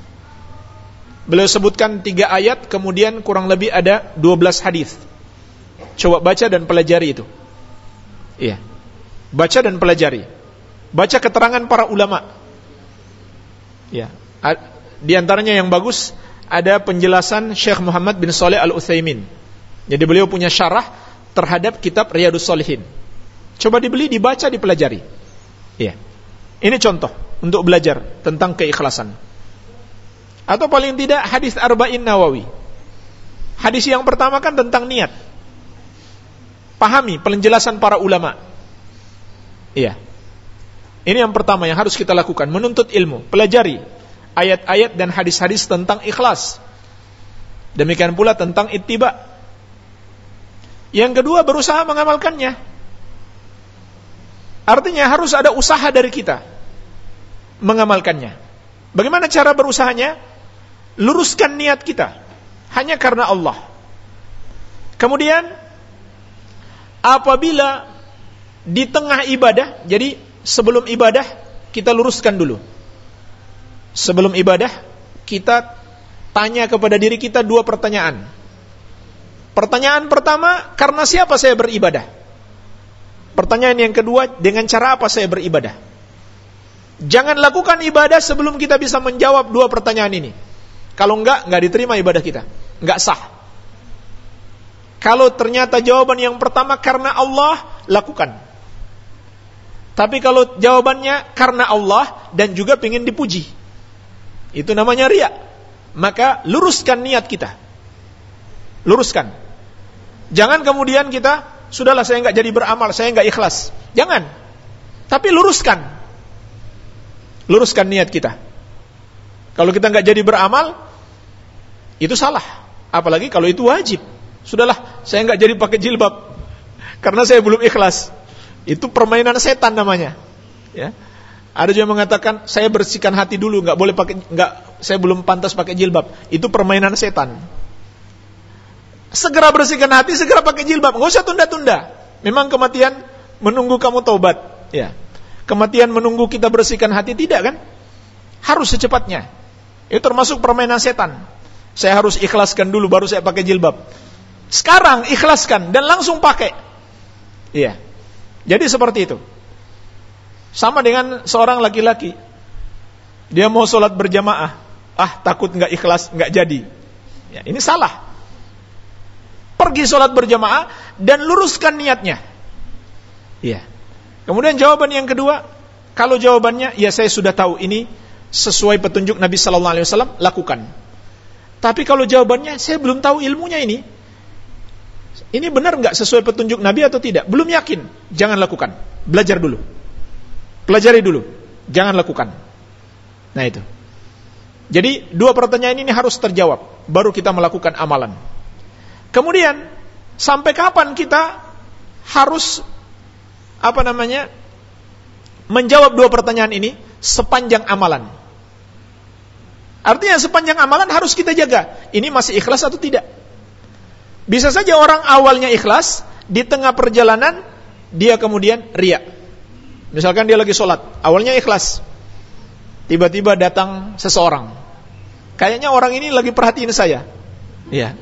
Speaker 1: Beliau sebutkan tiga ayat, kemudian kurang lebih ada 12 hadis. Coba baca dan pelajari itu. Iya. Baca dan pelajari. Baca keterangan para ulama. Ya. Di antaranya yang bagus ada penjelasan Syekh Muhammad bin Saleh Al Utsaimin. Jadi beliau punya syarah terhadap kitab Riyadus Salihin. Coba dibeli, dibaca, dipelajari. Iya. Ini contoh untuk belajar tentang keikhlasan. Atau paling tidak hadis Arba'in Nawawi. Hadis yang pertama kan tentang niat. Pahami penjelasan para ulama. Iya. Ini yang pertama yang harus kita lakukan, menuntut ilmu, pelajari ayat-ayat dan hadis-hadis tentang ikhlas. Demikian pula tentang ittiba. Yang kedua berusaha mengamalkannya. Artinya harus ada usaha dari kita mengamalkannya. Bagaimana cara berusahanya? Luruskan niat kita hanya karena Allah. Kemudian apabila di tengah ibadah, jadi sebelum ibadah kita luruskan dulu sebelum ibadah kita tanya kepada diri kita dua pertanyaan. Pertanyaan pertama, karena siapa saya beribadah? Pertanyaan yang kedua, dengan cara apa saya beribadah? Jangan lakukan ibadah sebelum kita bisa menjawab dua pertanyaan ini. Kalau enggak, enggak diterima ibadah kita. Enggak sah. Kalau ternyata jawaban yang pertama karena Allah, lakukan. Tapi kalau jawabannya karena Allah dan juga ingin dipuji, itu namanya ria. Maka luruskan niat kita. Luruskan. Jangan kemudian kita, sudahlah saya nggak jadi beramal, saya nggak ikhlas. Jangan. Tapi luruskan. Luruskan niat kita. Kalau kita nggak jadi beramal, itu salah. Apalagi kalau itu wajib. Sudahlah, saya nggak jadi pakai jilbab karena saya belum ikhlas. Itu permainan setan namanya. Ya. Ada juga yang mengatakan saya bersihkan hati dulu, nggak boleh pakai, nggak, saya belum pantas pakai jilbab. Itu permainan setan. Segera bersihkan hati, segera pakai jilbab, nggak usah tunda-tunda. Memang kematian menunggu kamu taubat, ya. Kematian menunggu kita bersihkan hati tidak kan? Harus secepatnya. Itu termasuk permainan setan. Saya harus ikhlaskan dulu baru saya pakai jilbab. Sekarang ikhlaskan dan langsung pakai. Iya. Jadi seperti itu. Sama dengan seorang laki-laki. Dia mau sholat berjamaah. Ah, takut nggak ikhlas, nggak jadi. Ya, ini salah. pergi sholat berjamaah dan luruskan niatnya. Iya. Kemudian jawaban yang kedua, kalau jawabannya ya saya sudah tahu ini sesuai petunjuk Nabi Sallallahu Alaihi Wasallam lakukan. Tapi kalau jawabannya saya belum tahu ilmunya ini, ini benar nggak sesuai petunjuk Nabi atau tidak? Belum yakin, jangan lakukan. Belajar dulu, pelajari dulu, jangan lakukan. Nah itu. Jadi dua pertanyaan ini harus terjawab, baru kita melakukan amalan. Kemudian sampai kapan kita harus apa namanya menjawab dua pertanyaan ini sepanjang amalan? Artinya sepanjang amalan harus kita jaga. Ini masih ikhlas atau tidak? Bisa saja orang awalnya ikhlas, di tengah perjalanan dia kemudian ria. Misalkan dia lagi sholat, awalnya ikhlas, tiba-tiba datang seseorang. Kayaknya orang ini lagi perhatiin saya. Ya,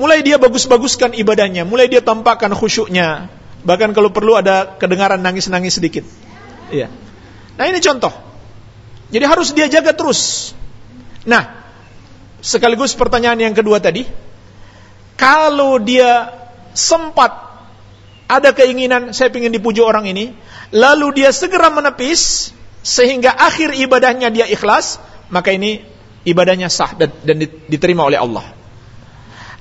Speaker 1: Mulai dia bagus-baguskan ibadahnya, mulai dia tampakkan khusyuknya, bahkan kalau perlu ada kedengaran nangis-nangis sedikit. Iya. Nah, ini contoh. Jadi harus dia jaga terus. Nah, sekaligus pertanyaan yang kedua tadi, kalau dia sempat ada keinginan saya ingin dipuji orang ini, lalu dia segera menepis sehingga akhir ibadahnya dia ikhlas, maka ini ibadahnya sah dan, diterima oleh Allah.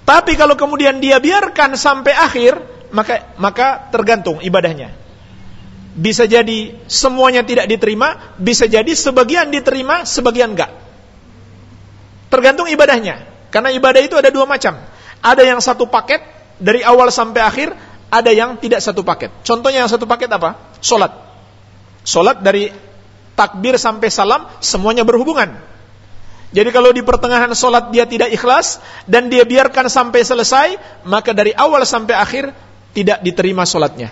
Speaker 1: Tapi kalau kemudian dia biarkan sampai akhir, maka maka tergantung ibadahnya. Bisa jadi semuanya tidak diterima, bisa jadi sebagian diterima, sebagian enggak. Tergantung ibadahnya. Karena ibadah itu ada dua macam. Ada yang satu paket dari awal sampai akhir, ada yang tidak satu paket. Contohnya yang satu paket apa? Solat. Solat dari takbir sampai salam semuanya berhubungan. Jadi kalau di pertengahan solat dia tidak ikhlas dan dia biarkan sampai selesai, maka dari awal sampai akhir tidak diterima solatnya.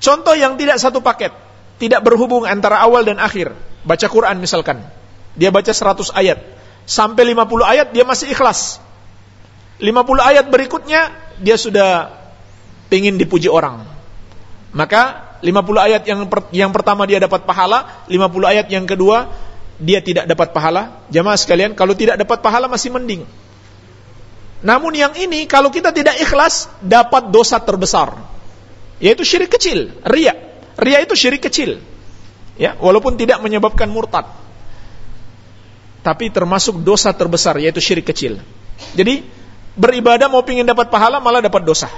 Speaker 1: Contoh yang tidak satu paket, tidak berhubung antara awal dan akhir. Baca Quran misalkan, dia baca 100 ayat, sampai 50 ayat dia masih ikhlas. 50 ayat berikutnya dia sudah ingin dipuji orang. Maka 50 ayat yang per, yang pertama dia dapat pahala, 50 ayat yang kedua dia tidak dapat pahala, jamaah sekalian, kalau tidak dapat pahala masih mending. Namun yang ini kalau kita tidak ikhlas dapat dosa terbesar, yaitu syirik kecil, ria. Ria itu syirik kecil. Ya, walaupun tidak menyebabkan murtad. Tapi termasuk dosa terbesar yaitu syirik kecil. Jadi beribadah mau pingin dapat pahala malah dapat dosa.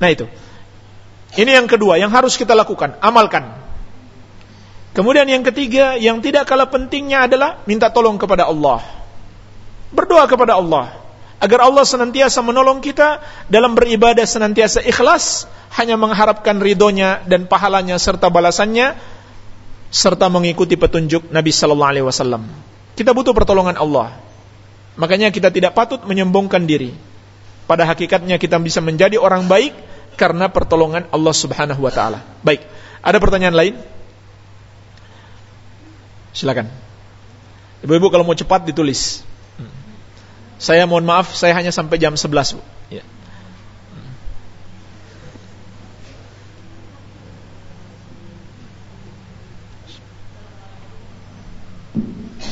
Speaker 1: Nah itu. Ini yang kedua yang harus kita lakukan, amalkan. Kemudian yang ketiga, yang tidak kalah pentingnya adalah minta tolong kepada Allah. Berdoa kepada Allah agar Allah senantiasa menolong kita dalam beribadah senantiasa ikhlas, hanya mengharapkan ridhonya dan pahalanya serta balasannya serta mengikuti petunjuk Nabi sallallahu alaihi wasallam. Kita butuh pertolongan Allah. Makanya kita tidak patut menyombongkan diri. Pada hakikatnya kita bisa menjadi orang baik karena pertolongan Allah Subhanahu wa taala. Baik. Ada pertanyaan lain? Silakan. Ibu-ibu kalau mau cepat ditulis. Saya mohon maaf, saya hanya sampai jam 11, Bu.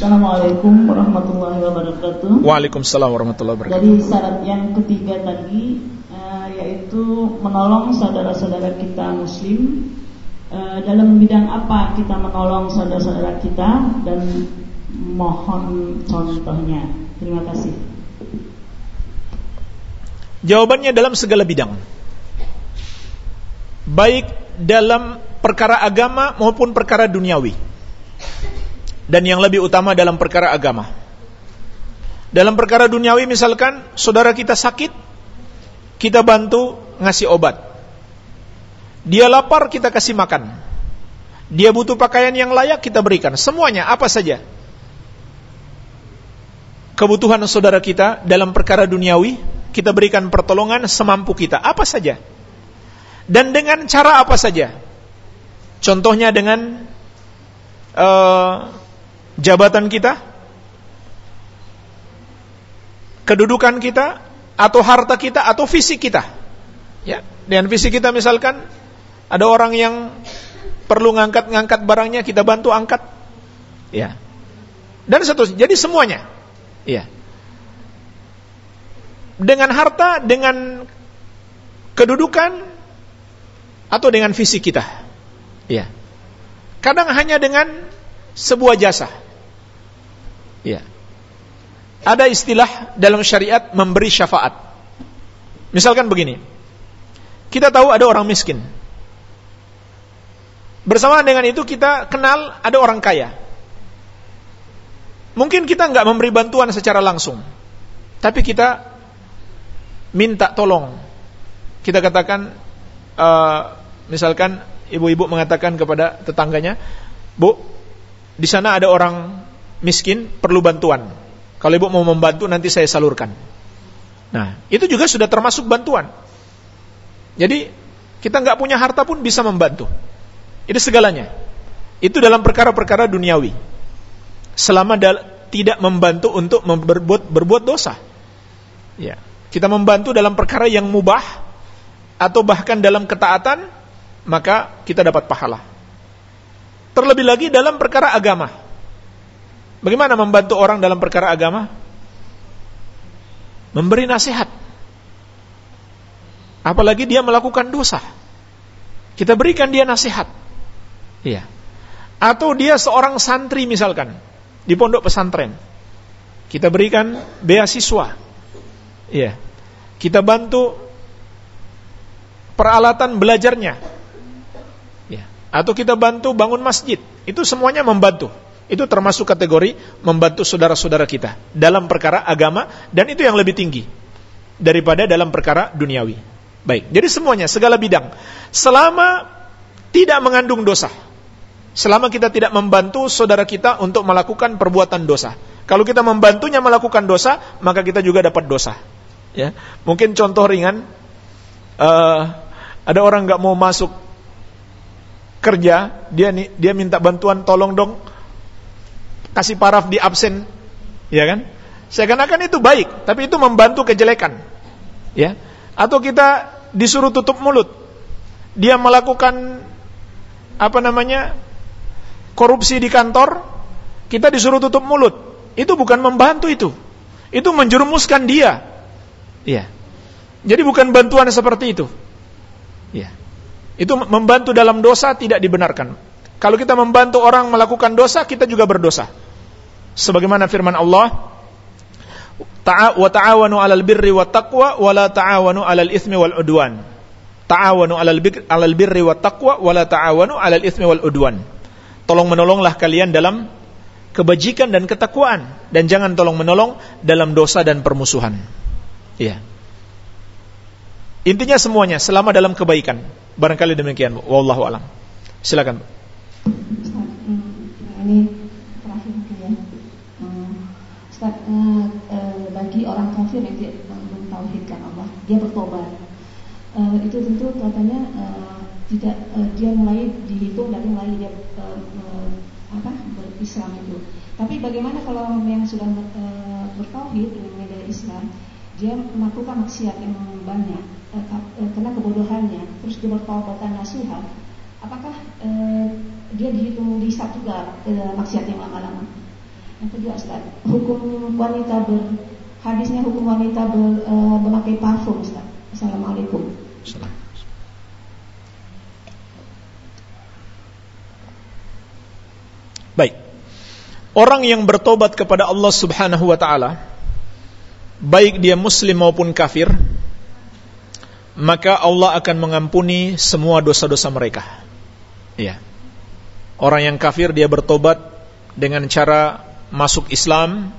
Speaker 3: Assalamualaikum warahmatullahi wabarakatuh.
Speaker 1: Waalaikumsalam warahmatullahi wabarakatuh.
Speaker 3: Jadi syarat yang ketiga tadi uh, yaitu menolong saudara-saudara kita muslim Eh, dalam bidang apa kita menolong saudara-saudara kita dan mohon contohnya. Terima kasih.
Speaker 1: Jawabannya dalam segala bidang. Baik dalam perkara agama maupun perkara duniawi. Dan yang lebih utama dalam perkara agama. Dalam perkara duniawi misalkan saudara kita sakit, kita bantu ngasih obat dia lapar kita kasih makan. Dia butuh pakaian yang layak kita berikan. Semuanya apa saja. Kebutuhan saudara kita dalam perkara duniawi kita berikan pertolongan semampu kita apa saja. Dan dengan cara apa saja. Contohnya dengan uh, jabatan kita, kedudukan kita, atau harta kita, atau fisik kita. Ya, dengan fisik kita misalkan ada orang yang perlu ngangkat-ngangkat barangnya, kita bantu angkat. Ya. Dan seterusnya. Jadi semuanya. Ya. dengan harta, dengan kedudukan, atau dengan fisik kita. Ya. Kadang hanya dengan sebuah jasa. Ya. Ada istilah dalam syariat memberi syafaat. Misalkan begini. Kita tahu ada orang miskin. Bersamaan dengan itu kita kenal ada orang kaya. Mungkin kita nggak memberi bantuan secara langsung, tapi kita minta tolong. Kita katakan, uh, misalkan ibu-ibu mengatakan kepada tetangganya, Bu, di sana ada orang miskin perlu bantuan. Kalau ibu mau membantu nanti saya salurkan. Nah, itu juga sudah termasuk bantuan. Jadi kita nggak punya harta pun bisa membantu. Itu segalanya. Itu dalam perkara-perkara duniawi. Selama tidak membantu untuk berbuat, berbuat dosa. Ya. Kita membantu dalam perkara yang mubah atau bahkan dalam ketaatan, maka kita dapat pahala. Terlebih lagi dalam perkara agama. Bagaimana membantu orang dalam perkara agama? Memberi nasihat. Apalagi dia melakukan dosa. Kita berikan dia nasihat. Iya. Atau dia seorang santri misalkan di pondok pesantren. Kita berikan beasiswa. Iya. Kita bantu peralatan belajarnya. Ya. Atau kita bantu bangun masjid. Itu semuanya membantu. Itu termasuk kategori membantu saudara-saudara kita dalam perkara agama dan itu yang lebih tinggi daripada dalam perkara duniawi. Baik, jadi semuanya segala bidang selama tidak mengandung dosa. Selama kita tidak membantu saudara kita untuk melakukan perbuatan dosa. Kalau kita membantunya melakukan dosa, maka kita juga dapat dosa. Ya, mungkin contoh ringan, uh, ada orang nggak mau masuk kerja, dia dia minta bantuan, tolong dong kasih paraf di absen, ya kan? Saya katakan itu baik, tapi itu membantu kejelekan, ya. Atau kita disuruh tutup mulut, dia melakukan apa namanya korupsi di kantor, kita disuruh tutup mulut. Itu bukan membantu itu. Itu menjerumuskan dia. Iya. Jadi bukan bantuan seperti itu. Iya. Itu membantu dalam dosa tidak dibenarkan. Kalau kita membantu orang melakukan dosa, kita juga berdosa. Sebagaimana firman Allah, wa ta'awanu 'alal birri wat taqwa wa la ta'awanu 'alal itsmi wal udwan. Ta'awanu 'alal birri wat taqwa wa la ta'awanu 'alal itsmi wal udwan. Tolong menolonglah kalian dalam kebajikan dan ketakwaan dan jangan tolong menolong dalam dosa dan permusuhan. Iya. Intinya semuanya selama dalam kebaikan. Barangkali demikian. Wallahu alam. Silakan.
Speaker 2: Ini terakhir ya. Ustaz, uh, uh, bagi orang kafir yang tidak mentauhidkan Allah, dia bertobat. Uh, itu tentu katanya uh, tidak uh, dia mulai dihitung dari mulai dia uh, uh, apa berislam itu. Tapi bagaimana kalau yang sudah uh, bertauhid dengan media Islam, dia melakukan maksiat yang banyak uh, uh, karena kebodohannya, terus dia bertaubat nasihat, apakah uh, dia dihitung dihisap juga uh, maksiat yang lama-lama? Yang kedua, Ustaz, hukum wanita ber hadisnya hukum wanita ber, uh, memakai parfum, Ustaz. Assalamualaikum. Assalamualaikum.
Speaker 1: Baik. Orang yang bertobat kepada Allah Subhanahu wa taala, baik dia muslim maupun kafir, maka Allah akan mengampuni semua dosa-dosa mereka. Iya. Orang yang kafir dia bertobat dengan cara masuk Islam,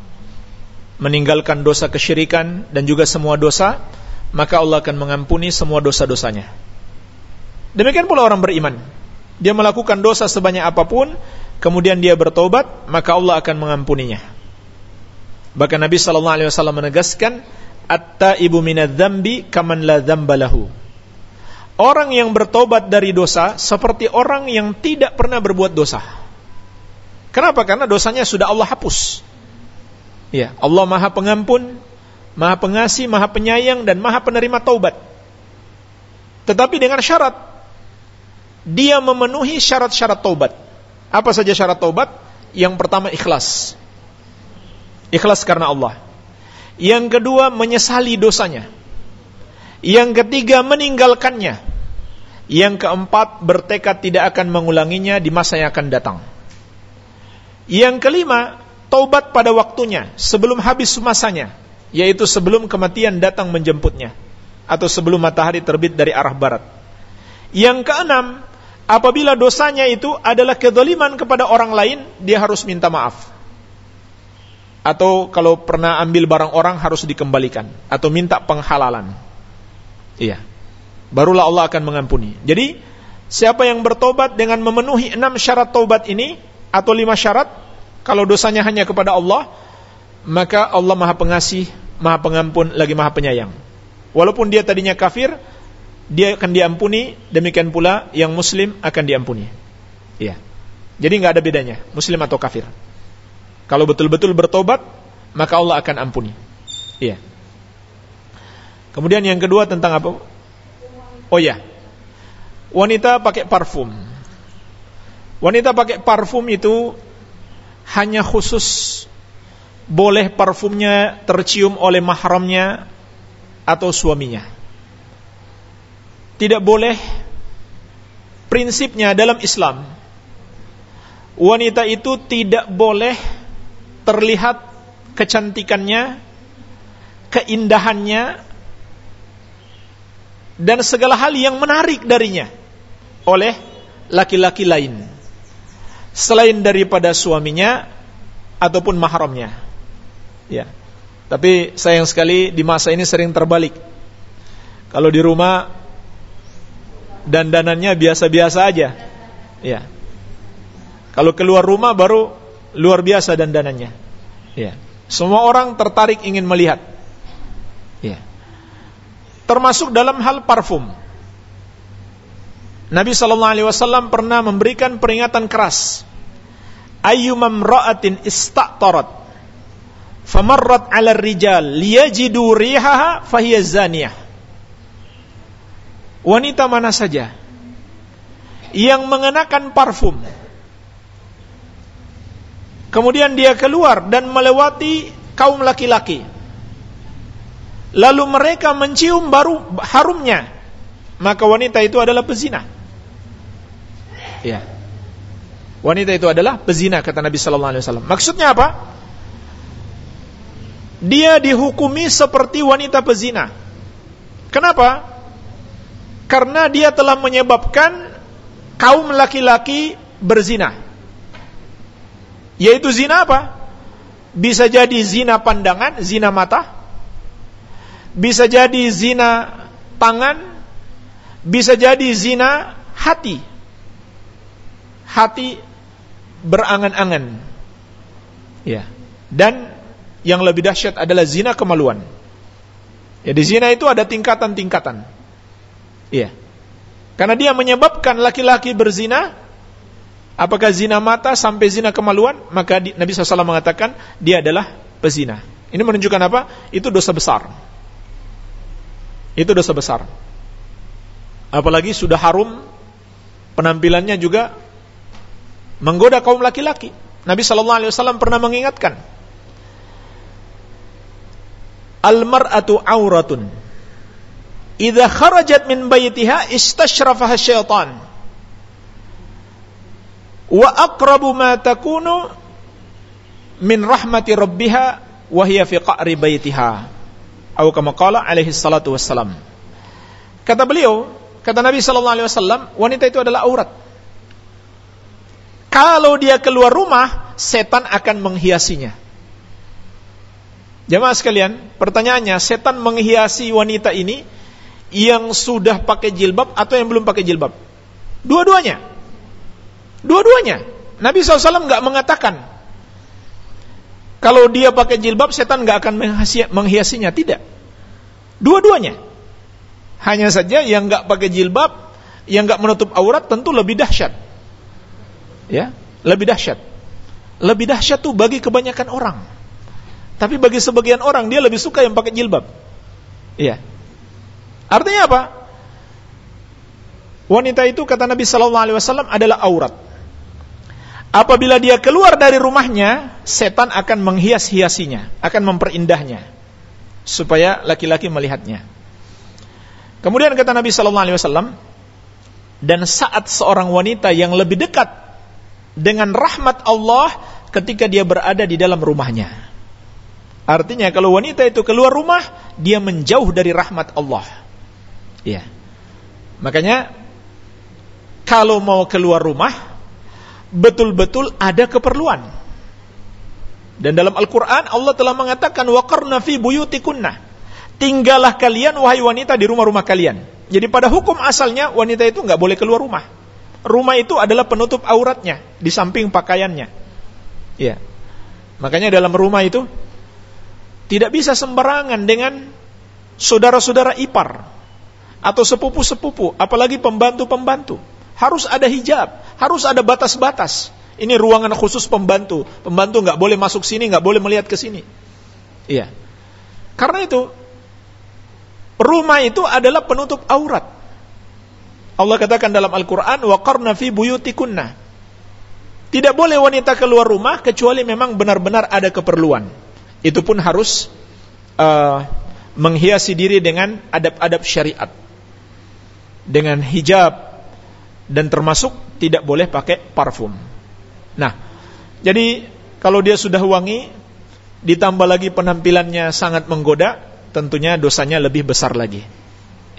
Speaker 1: meninggalkan dosa kesyirikan dan juga semua dosa, maka Allah akan mengampuni semua dosa-dosanya. Demikian pula orang beriman. Dia melakukan dosa sebanyak apa pun, kemudian dia bertobat, maka Allah akan mengampuninya. Bahkan Nabi sallallahu alaihi wasallam menegaskan, "At-taibu minadz-dzambi kaman la dzambalahu." Orang yang bertobat dari dosa seperti orang yang tidak pernah berbuat dosa. Kenapa? Karena dosanya sudah Allah hapus. Ya, Allah Maha Pengampun, Maha Pengasih, Maha Penyayang dan Maha Penerima taubat. Tetapi dengan syarat dia memenuhi syarat-syarat taubat. Apa saja syarat taubat? Yang pertama ikhlas. Ikhlas karena Allah. Yang kedua, menyesali dosanya. Yang ketiga, meninggalkannya. Yang keempat, bertekad tidak akan mengulanginya di masa yang akan datang. Yang kelima, taubat pada waktunya, sebelum habis masanya, yaitu sebelum kematian datang menjemputnya, atau sebelum matahari terbit dari arah barat. Yang keenam, apabila dosanya itu adalah kedoliman kepada orang lain, dia harus minta maaf. Atau kalau pernah ambil barang orang harus dikembalikan, atau minta penghalalan. Iya. Barulah Allah akan mengampuni. Jadi, siapa yang bertobat dengan memenuhi enam syarat taubat ini, atau lima syarat, kalau dosanya hanya kepada Allah, maka Allah Maha Pengasih, Maha Pengampun, lagi Maha Penyayang. Walaupun dia tadinya kafir, dia akan diampuni, demikian pula yang muslim akan diampuni. Iya. Jadi nggak ada bedanya, muslim atau kafir. Kalau betul-betul bertobat, maka Allah akan ampuni. Iya. Kemudian yang kedua tentang apa? Oh ya. Wanita pakai parfum. Wanita pakai parfum itu hanya khusus boleh parfumnya tercium oleh mahramnya atau suaminya. Tidak boleh prinsipnya dalam Islam wanita itu tidak boleh terlihat kecantikannya, keindahannya dan segala hal yang menarik darinya oleh laki-laki lain selain daripada suaminya ataupun mahramnya. Ya. Tapi sayang sekali di masa ini sering terbalik. Kalau di rumah dandanannya biasa-biasa aja. Ya. Kalau keluar rumah baru luar biasa dandanannya. Ya. Semua orang tertarik ingin melihat. Termasuk dalam hal parfum. Nabi sallallahu alaihi wasallam pernah memberikan peringatan keras. Ayyumam ra'atin ista'tarat famarrat 'ala rijal liyajidu rihaha fahiya zaniyah. Wanita mana saja yang mengenakan parfum kemudian dia keluar dan melewati kaum laki-laki lalu mereka mencium baru harumnya maka wanita itu adalah pezina Ya. Wanita itu adalah pezina kata Nabi sallallahu alaihi wasallam. Maksudnya apa? Dia dihukumi seperti wanita pezina. Kenapa? Karena dia telah menyebabkan kaum laki-laki berzina. Yaitu zina apa? Bisa jadi zina pandangan, zina mata. Bisa jadi zina tangan. Bisa jadi zina hati hati berangan-angan. Ya. Dan yang lebih dahsyat adalah zina kemaluan. Ya, di zina itu ada tingkatan-tingkatan. Iya. Karena dia menyebabkan laki-laki berzina, apakah zina mata sampai zina kemaluan, maka Nabi SAW mengatakan dia adalah pezina. Ini menunjukkan apa? Itu dosa besar. Itu dosa besar. Apalagi sudah harum, penampilannya juga menggoda kaum laki-laki. Nabi sallallahu alaihi wasallam pernah mengingatkan, "Al-mar'atu auratun. Idza kharajat min baytiha istashrafaha syaitan. Wa aqrabu ma takunu min rahmati rabbiha wa hiya fi qa'ri baytiha." Atau kama qala alaihi salatu wassalam. Kata beliau, kata Nabi sallallahu alaihi wasallam, wanita itu adalah aurat kalau dia keluar rumah, setan akan menghiasinya. Jemaah sekalian, pertanyaannya, setan menghiasi wanita ini yang sudah pakai jilbab atau yang belum pakai jilbab? Dua-duanya. Dua-duanya. Nabi SAW nggak mengatakan kalau dia pakai jilbab setan nggak akan menghiasinya, tidak. Dua-duanya. Hanya saja yang nggak pakai jilbab, yang nggak menutup aurat tentu lebih dahsyat. Ya lebih dahsyat. Lebih dahsyat tuh bagi kebanyakan orang. Tapi bagi sebagian orang dia lebih suka yang pakai jilbab. Iya. Artinya apa? Wanita itu kata Nabi Shallallahu Alaihi Wasallam adalah aurat apabila dia keluar dari rumahnya setan akan menghias-hiasinya akan memperindahnya supaya laki-laki melihatnya. Kemudian kata Nabi sallallahu alaihi wasallam, dan saat seorang wanita yang lebih dekat dengan rahmat Allah ketika dia berada di dalam rumahnya. Artinya kalau wanita itu keluar rumah, dia menjauh dari rahmat Allah. Ya. Makanya kalau mau keluar rumah, betul-betul ada keperluan. Dan dalam Al-Quran Allah telah mengatakan waqarna fi buyutikunna. Tinggallah kalian wahai wanita di rumah-rumah kalian. Jadi pada hukum asalnya wanita itu nggak boleh keluar rumah. Rumah itu adalah penutup auratnya di samping pakaiannya. Ya. Makanya dalam rumah itu tidak bisa sembarangan dengan saudara-saudara ipar atau sepupu-sepupu, apalagi pembantu-pembantu harus ada hijab, harus ada batas-batas. Ini ruangan khusus pembantu. Pembantu nggak boleh masuk sini, nggak boleh melihat ke sini. Iya. Karena itu rumah itu adalah penutup aurat. Allah katakan dalam Al-Qur'an wa fi buyutikunna. Tidak boleh wanita keluar rumah kecuali memang benar-benar ada keperluan. Itu pun harus uh, menghiasi diri dengan adab-adab syariat. Dengan hijab, dan termasuk tidak boleh pakai parfum. Nah, jadi kalau dia sudah wangi, ditambah lagi penampilannya sangat menggoda, tentunya dosanya lebih besar lagi.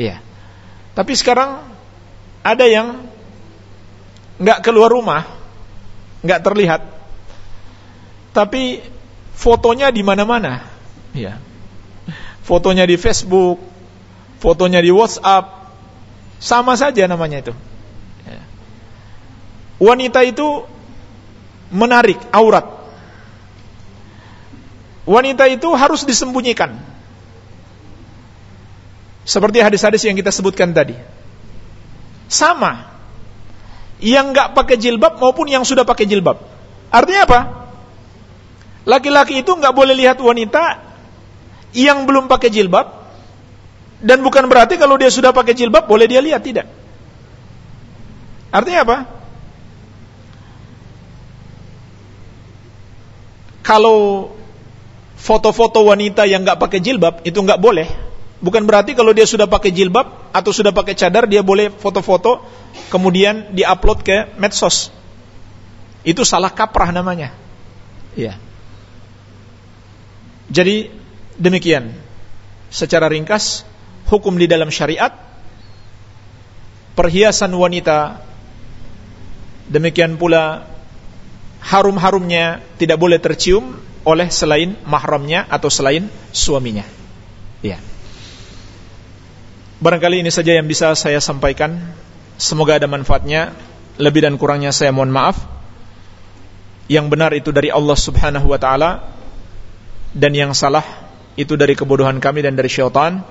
Speaker 1: Iya. Tapi sekarang ada yang nggak keluar rumah, nggak terlihat, tapi fotonya di mana-mana. Iya. Fotonya di Facebook, fotonya di WhatsApp, sama saja namanya itu. Wanita itu menarik aurat. Wanita itu harus disembunyikan. Seperti hadis-hadis yang kita sebutkan tadi. Sama. Yang nggak pakai jilbab maupun yang sudah pakai jilbab. Artinya apa? Laki-laki itu nggak boleh lihat wanita yang belum pakai jilbab dan bukan berarti kalau dia sudah pakai jilbab boleh dia lihat tidak. Artinya apa? Kalau foto-foto wanita yang nggak pakai jilbab itu nggak boleh. Bukan berarti kalau dia sudah pakai jilbab atau sudah pakai cadar dia boleh foto-foto kemudian diupload ke medsos. Itu salah kaprah namanya. Ya. Jadi demikian. Secara ringkas hukum di dalam syariat perhiasan wanita demikian pula harum-harumnya tidak boleh tercium oleh selain mahramnya atau selain suaminya. Ya. Barangkali ini saja yang bisa saya sampaikan. Semoga ada manfaatnya. Lebih dan kurangnya saya mohon maaf. Yang benar itu dari Allah Subhanahu wa taala dan yang salah itu dari kebodohan kami dan dari syaitan.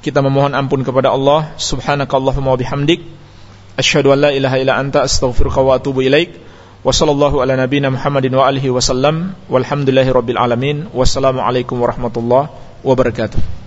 Speaker 1: Kita memohon ampun kepada Allah Subhanakallahumma wa bihamdik asyhadu an la ilaha illa anta astaghfiruka wa atubu ala wa alihi alamin. Wassalamu alaikum warahmatullahi wabarakatuh